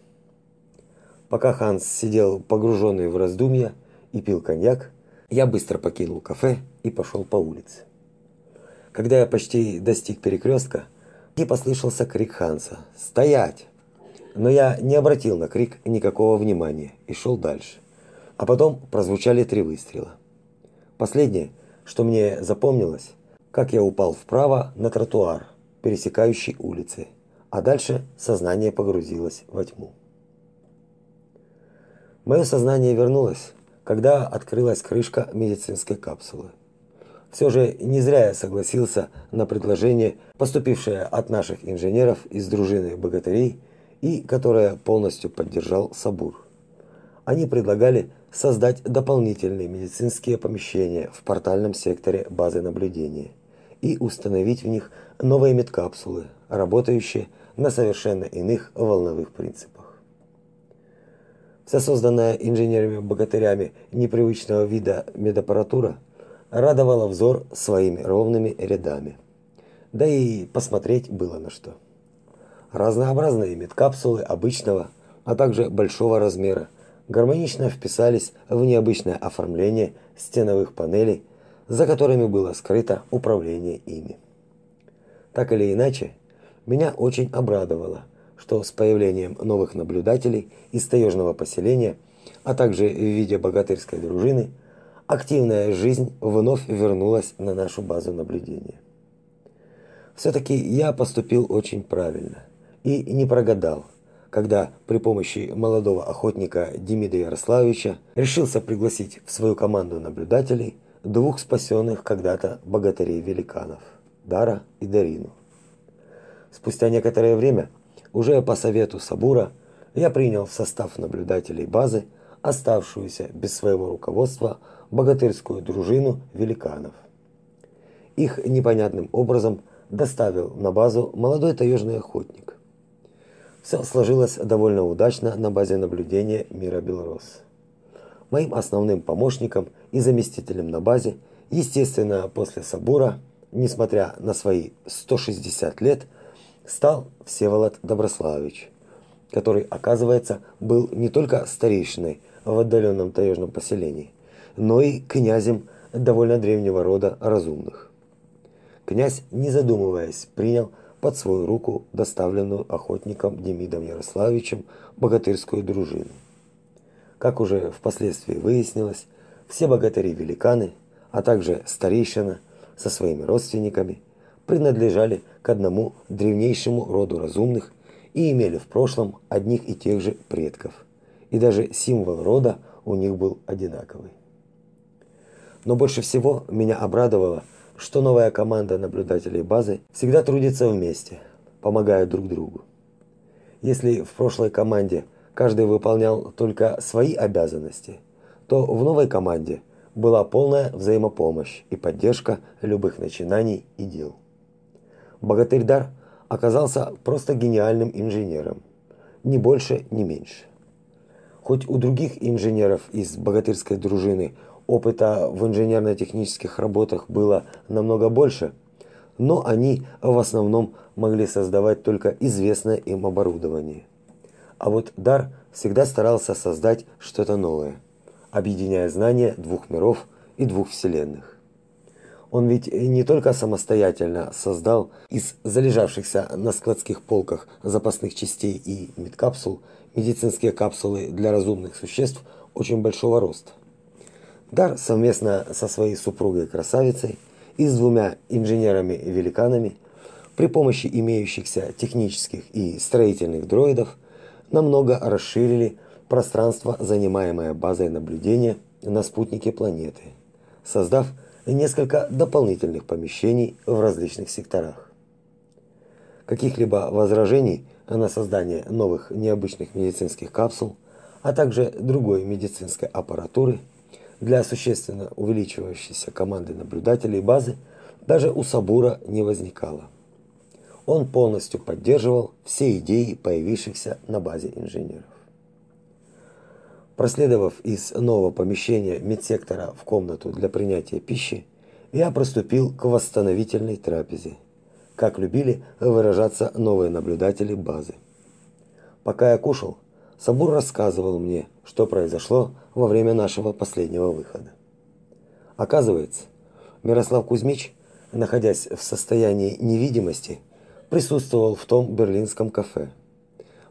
Пока Ханс сидел погруженный в раздумья и пил коньяк, я быстро покинул кафе и пошел по улице. Когда я почти достиг перекрестка, мне послышался крик Ханса «Стоять!». Но я не обратил на крик никакого внимания и шел дальше. А потом прозвучали три выстрела. Последнее, что мне запомнилось, как я упал вправо на тротуар, пересекающий улицы, а дальше сознание погрузилось во тьму. Мое сознание вернулось, когда открылась крышка медицинской капсулы. Все же не зря я согласился на предложение, поступившее от наших инженеров из дружины богатырей и которое полностью поддержал Сабур. Они предлагали создать дополнительные медицинские помещения в портальном секторе базы наблюдения и установить в них новые медкапсулы, работающие на совершенно иных волновых принципах. Вся созданная инженерами-богатырями непривычного вида медаппаратура радовала взор своими ровными рядами. Да и посмотреть было на что. Разнообразные медкапсулы обычного, а также большого размера гармонично вписались в необычное оформление стеновых панелей, за которыми было скрыто управление ими. Так или иначе, меня очень обрадовало – что с появлением новых наблюдателей из таежного поселения, а также в виде богатырской дружины, активная жизнь вновь вернулась на нашу базу наблюдения. Все-таки я поступил очень правильно и не прогадал, когда при помощи молодого охотника Демида Ярославовича решился пригласить в свою команду наблюдателей двух спасенных когда-то богатырей-великанов – Дара и Дарину. Спустя некоторое время уже по совету Сабура я принял в состав наблюдателей базы оставшуюся без своего руководства богатырскую дружину великанов. Их непонятным образом доставил на базу молодой таежный охотник. Все сложилось довольно удачно на базе наблюдения Мира Белрос. Моим основным помощником и заместителем на базе, естественно, после Сабура, несмотря на свои 160 лет, стал Всеволод Доброславович, который, оказывается, был не только старейшиной в отдаленном таежном поселении, но и князем довольно древнего рода разумных. Князь, не задумываясь, принял под свою руку доставленную охотником Демидом Ярославичем богатырскую дружину. Как уже впоследствии выяснилось, все богатыри-великаны, а также старейшина со своими родственниками принадлежали к одному древнейшему роду разумных и имели в прошлом одних и тех же предков. И даже символ рода у них был одинаковый. Но больше всего меня обрадовало, что новая команда наблюдателей базы всегда трудится вместе, помогая друг другу. Если в прошлой команде каждый выполнял только свои обязанности, то в новой команде была полная взаимопомощь и поддержка любых начинаний и дел. Богатырь Дар оказался просто гениальным инженером, ни больше, ни меньше. Хоть у других инженеров из богатырской дружины опыта в инженерно-технических работах было намного больше, но они в основном могли создавать только известное им оборудование. А вот Дар всегда старался создать что-то новое, объединяя знания двух миров и двух вселенных. Он ведь не только самостоятельно создал из залежавшихся на складских полках запасных частей и медкапсул медицинские капсулы для разумных существ очень большого роста. Дар совместно со своей супругой-красавицей и с двумя инженерами-великанами при помощи имеющихся технических и строительных дроидов намного расширили пространство, занимаемое базой наблюдения на спутнике планеты, создав несколько дополнительных помещений в различных секторах. Каких-либо возражений на создание новых необычных медицинских капсул, а также другой медицинской аппаратуры для существенно увеличивающейся команды наблюдателей базы даже у Сабура не возникало. Он полностью поддерживал все идеи, появившихся на базе инженеров. Проследовав из нового помещения медсектора в комнату для принятия пищи, я приступил к восстановительной трапезе, как любили выражаться новые наблюдатели базы. Пока я кушал, Сабур рассказывал мне, что произошло во время нашего последнего выхода. Оказывается, Мирослав Кузьмич, находясь в состоянии невидимости, присутствовал в том берлинском кафе.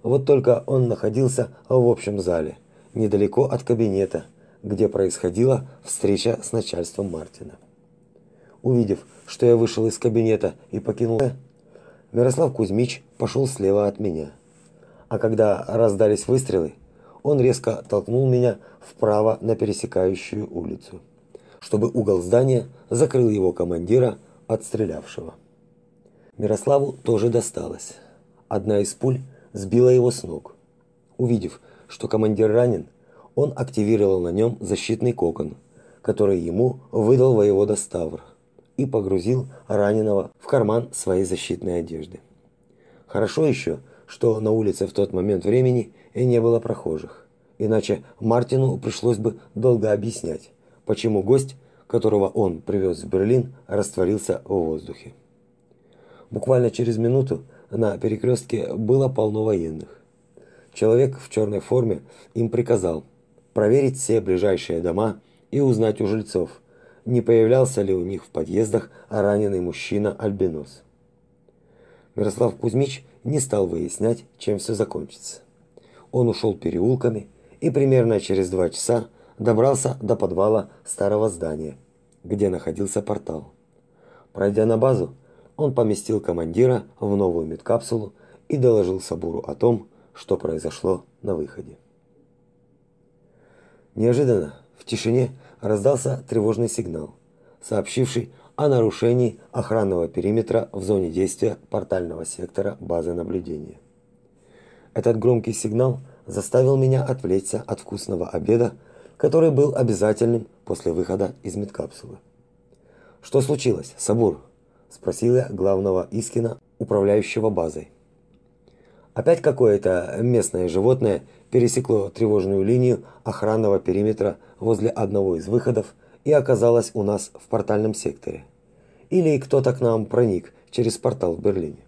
Вот только он находился в общем зале, недалеко от кабинета, где происходила встреча с начальством Мартина. Увидев, что я вышел из кабинета и покинул, Мирослав Кузьмич пошел слева от меня. А когда раздались выстрелы, он резко толкнул меня вправо на пересекающую улицу, чтобы угол здания закрыл его командира, отстрелявшего. Мирославу тоже досталось. Одна из пуль сбила его с ног. Увидев, что командир ранен, он активировал на нем защитный кокон, который ему выдал воевода Ставр, и погрузил раненого в карман своей защитной одежды. Хорошо еще, что на улице в тот момент времени и не было прохожих, иначе Мартину пришлось бы долго объяснять, почему гость, которого он привез в Берлин, растворился в воздухе. Буквально через минуту на перекрестке было полно военных. Человек в черной форме им приказал проверить все ближайшие дома и узнать у жильцов, не появлялся ли у них в подъездах раненый мужчина-альбинос. Мирослав Кузьмич не стал выяснять, чем все закончится. Он ушел переулками и примерно через два часа добрался до подвала старого здания, где находился портал. Пройдя на базу, он поместил командира в новую медкапсулу и доложил Сабуру о том, что произошло на выходе. Неожиданно в тишине раздался тревожный сигнал, сообщивший о нарушении охранного периметра в зоне действия портального сектора базы наблюдения. Этот громкий сигнал заставил меня отвлечься от вкусного обеда, который был обязательным после выхода из медкапсулы. Что случилось, Сабур? спросил я главного Искина, управляющего базой. Опять какое-то местное животное пересекло тревожную линию охранного периметра возле одного из выходов и оказалось у нас в портальном секторе. Или кто-то к нам проник через портал в Берлине.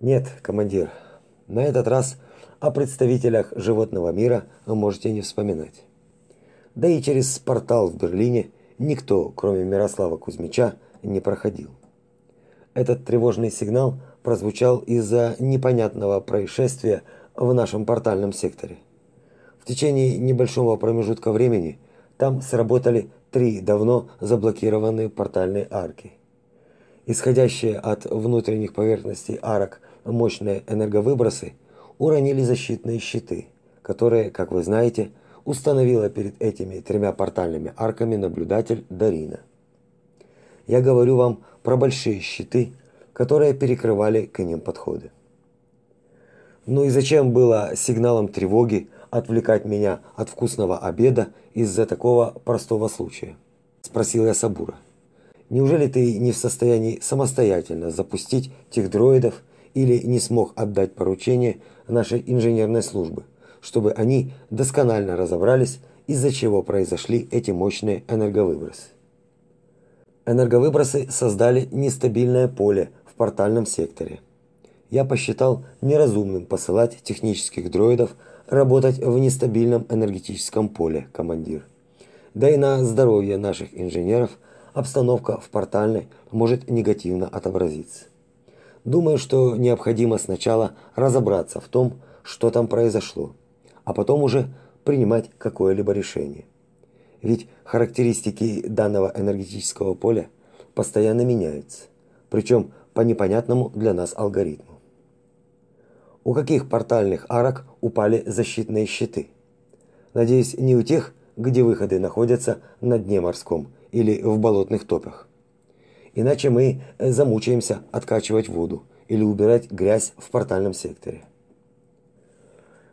Нет, командир. На этот раз о представителях животного мира вы можете не вспоминать. Да и через портал в Берлине никто, кроме Мирослава Кузьмича, не проходил. Этот тревожный сигнал прозвучал из-за непонятного происшествия в нашем портальном секторе. В течение небольшого промежутка времени там сработали три давно заблокированные портальные арки. Исходящие от внутренних поверхностей арок мощные энерговыбросы уронили защитные щиты, которые, как вы знаете, установила перед этими тремя портальными арками наблюдатель Дарина. Я говорю вам про большие щиты, которые перекрывали к ним подходы. Ну и зачем было сигналом тревоги отвлекать меня от вкусного обеда из-за такого простого случая? спросил я Сабура. Неужели ты не в состоянии самостоятельно запустить тех дроидов или не смог отдать поручение нашей инженерной службы, чтобы они досконально разобрались, из-за чего произошли эти мощные энерговыбросы? Энерговыбросы создали нестабильное поле в портальном секторе. Я посчитал неразумным посылать технических дроидов работать в нестабильном энергетическом поле, командир. Да и на здоровье наших инженеров обстановка в портальной может негативно отобразиться. Думаю, что необходимо сначала разобраться в том, что там произошло, а потом уже принимать какое-либо решение. Ведь характеристики данного энергетического поля постоянно меняются, причем по непонятному для нас алгоритму. У каких портальных арок упали защитные щиты? Надеюсь, не у тех, где выходы находятся на дне морском или в болотных топях. Иначе мы замучаемся откачивать воду или убирать грязь в портальном секторе.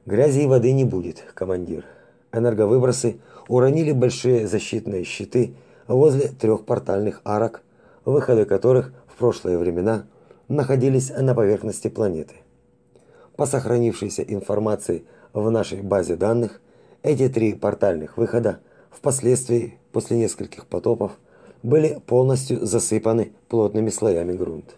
Грязи и воды не будет, командир. Энерговыбросы уронили большие защитные щиты возле трех портальных арок, выходы которых в прошлые времена находились на поверхности планеты. По сохранившейся информации в нашей базе данных, Эти три портальных выхода впоследствии, после нескольких потопов, были полностью засыпаны плотными слоями грунта.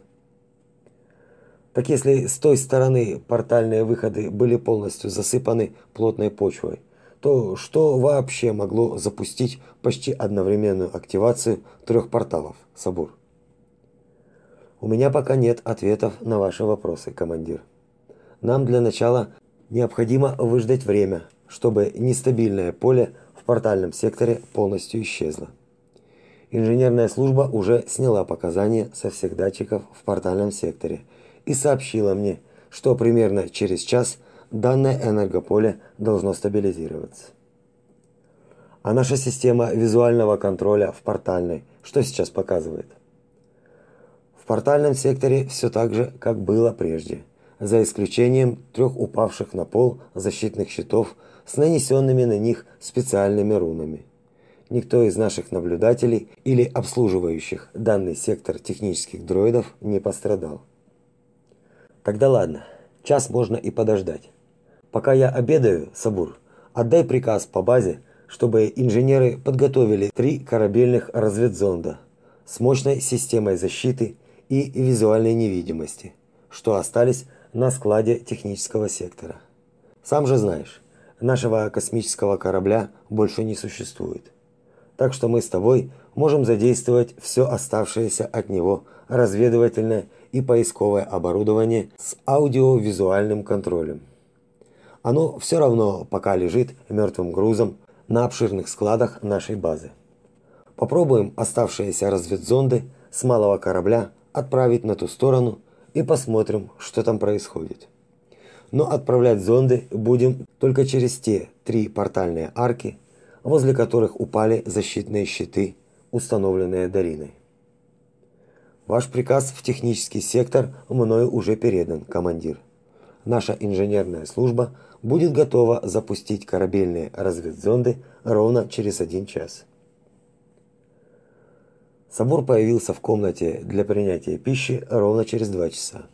Так если с той стороны портальные выходы были полностью засыпаны плотной почвой, то что вообще могло запустить почти одновременную активацию трех порталов, Сабур? У меня пока нет ответов на ваши вопросы, командир. Нам для начала необходимо выждать время, чтобы нестабильное поле в портальном секторе полностью исчезло. Инженерная служба уже сняла показания со всех датчиков в портальном секторе и сообщила мне, что примерно через час данное энергополе должно стабилизироваться. А наша система визуального контроля в портальной что сейчас показывает? В портальном секторе все так же, как было прежде, за исключением трех упавших на пол защитных щитов с нанесенными на них специальными рунами. Никто из наших наблюдателей или обслуживающих данный сектор технических дроидов не пострадал. Тогда ладно, час можно и подождать. Пока я обедаю, Сабур, отдай приказ по базе, чтобы инженеры подготовили три корабельных разведзонда с мощной системой защиты и визуальной невидимости, что остались на складе технического сектора. Сам же знаешь, нашего космического корабля больше не существует. Так что мы с тобой можем задействовать все оставшееся от него разведывательное и поисковое оборудование с аудиовизуальным контролем. Оно все равно пока лежит мертвым грузом на обширных складах нашей базы. Попробуем оставшиеся разведзонды с малого корабля отправить на ту сторону и посмотрим, что там происходит. Но отправлять зонды будем только через те три портальные арки, возле которых упали защитные щиты, установленные Дариной. Ваш приказ в технический сектор мною уже передан, командир. Наша инженерная служба будет готова запустить корабельные разведзонды ровно через один час. Собор появился в комнате для принятия пищи ровно через два часа.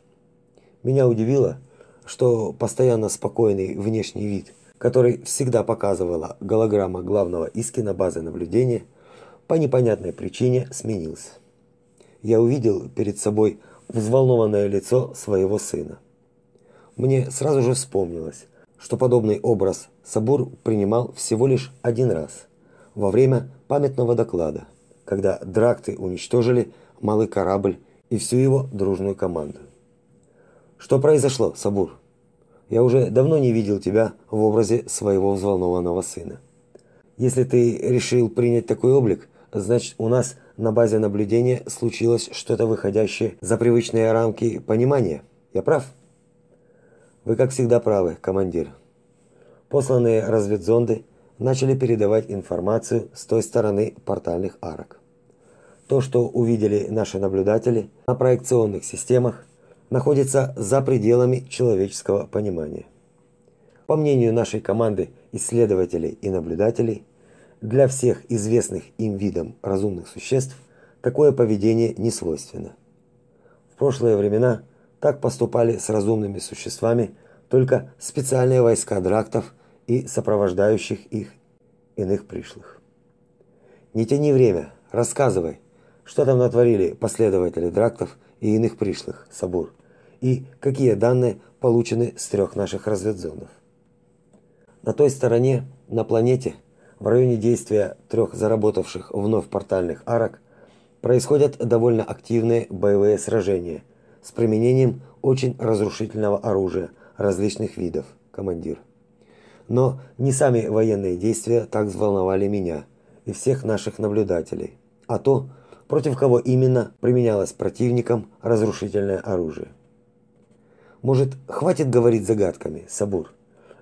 Меня удивило, что постоянно спокойный внешний вид, который всегда показывала голограмма главного Искина базы наблюдения, по непонятной причине сменился. Я увидел перед собой взволнованное лицо своего сына. Мне сразу же вспомнилось, что подобный образ Сабур принимал всего лишь один раз во время памятного доклада, когда дракты уничтожили малый корабль и всю его дружную команду. Что произошло, Сабур? Я уже давно не видел тебя в образе своего взволнованного сына. Если ты решил принять такой облик, значит, у нас на базе наблюдения случилось что-то выходящее за привычные рамки понимания. Я прав? Вы, как всегда, правы, командир. Посланные разведзонды начали передавать информацию с той стороны портальных арок. То, что увидели наши наблюдатели на проекционных системах, находится за пределами человеческого понимания. По мнению нашей команды исследователей и наблюдателей, для всех известных им видам разумных существ такое поведение не свойственно. В прошлые времена – так поступали с разумными существами только специальные войска драктов и сопровождающих их иных пришлых. Не тяни время, рассказывай, что там натворили последователи драктов и иных пришлых, Сабур, и какие данные получены с трех наших разведзонов. На той стороне, на планете, в районе действия трех заработавших вновь портальных арок, происходят довольно активные боевые сражения – с применением очень разрушительного оружия различных видов, командир. Но не сами военные действия так взволновали меня и всех наших наблюдателей, а то, против кого именно применялось противником разрушительное оружие. Может, хватит говорить загадками, Сабур?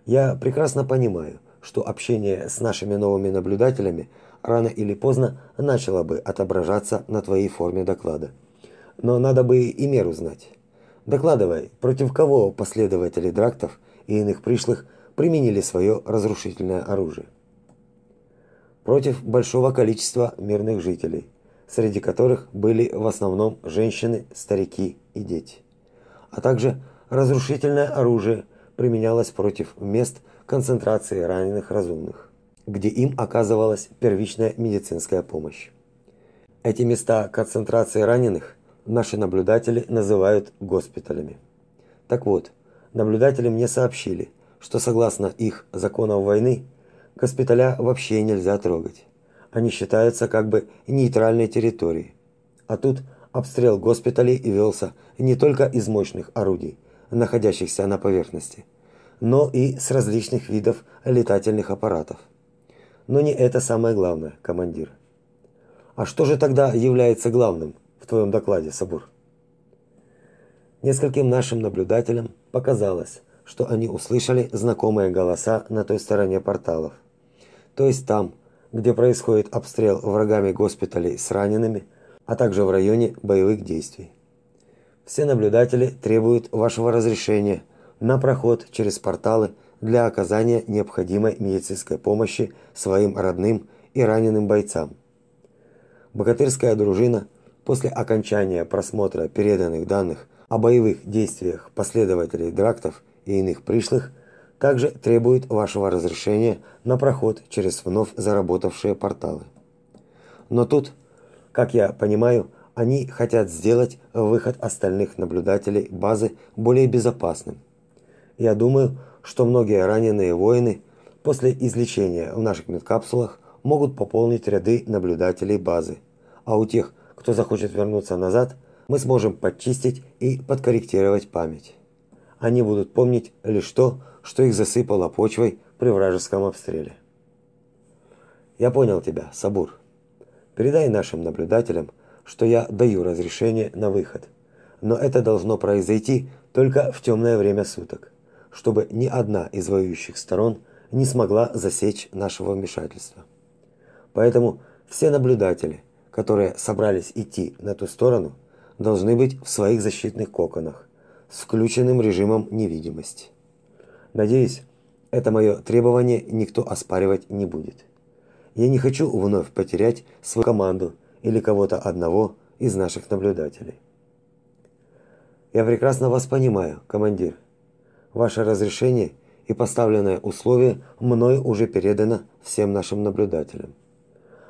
Я прекрасно понимаю, что общение с нашими новыми наблюдателями рано или поздно начало бы отображаться на твоей форме доклада но надо бы и меру знать. Докладывай, против кого последователи драктов и иных пришлых применили свое разрушительное оружие? Против большого количества мирных жителей, среди которых были в основном женщины, старики и дети. А также разрушительное оружие применялось против мест концентрации раненых разумных. где им оказывалась первичная медицинская помощь. Эти места концентрации раненых наши наблюдатели называют госпиталями. Так вот, наблюдатели мне сообщили, что согласно их законам войны, госпиталя вообще нельзя трогать. Они считаются как бы нейтральной территорией. А тут обстрел госпиталей велся не только из мощных орудий, находящихся на поверхности, но и с различных видов летательных аппаратов. Но не это самое главное, командир. А что же тогда является главным в твоем докладе, Сабур? Нескольким нашим наблюдателям показалось, что они услышали знакомые голоса на той стороне порталов. То есть там, где происходит обстрел врагами госпиталей с ранеными, а также в районе боевых действий. Все наблюдатели требуют вашего разрешения на проход через порталы для оказания необходимой медицинской помощи своим родным и раненым бойцам. Богатырская дружина после окончания просмотра переданных данных о боевых действиях последователей драктов и иных пришлых также требует вашего разрешения на проход через вновь заработавшие порталы. Но тут, как я понимаю, они хотят сделать выход остальных наблюдателей базы более безопасным. Я думаю, что многие раненые воины после излечения в наших медкапсулах могут пополнить ряды наблюдателей базы. А у тех, кто захочет вернуться назад, мы сможем подчистить и подкорректировать память. Они будут помнить лишь то, что их засыпало почвой при вражеском обстреле. Я понял тебя, Сабур. Передай нашим наблюдателям, что я даю разрешение на выход. Но это должно произойти только в темное время суток, чтобы ни одна из воюющих сторон не смогла засечь нашего вмешательства. Поэтому все наблюдатели, которые собрались идти на ту сторону, должны быть в своих защитных коконах с включенным режимом невидимости. Надеюсь, это мое требование никто оспаривать не будет. Я не хочу вновь потерять свою команду или кого-то одного из наших наблюдателей. Я прекрасно вас понимаю, командир. Ваше разрешение и поставленное условие мной уже передано всем нашим наблюдателям.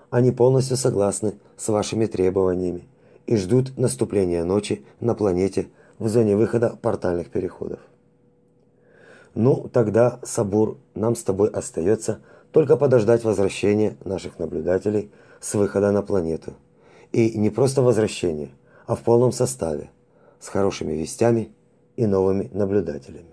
Они полностью согласны с вашими требованиями и ждут наступления ночи на планете в зоне выхода портальных переходов. Ну, тогда, Сабур, нам с тобой остается только подождать возвращения наших наблюдателей с выхода на планету. И не просто возвращение, а в полном составе, с хорошими вестями и новыми наблюдателями.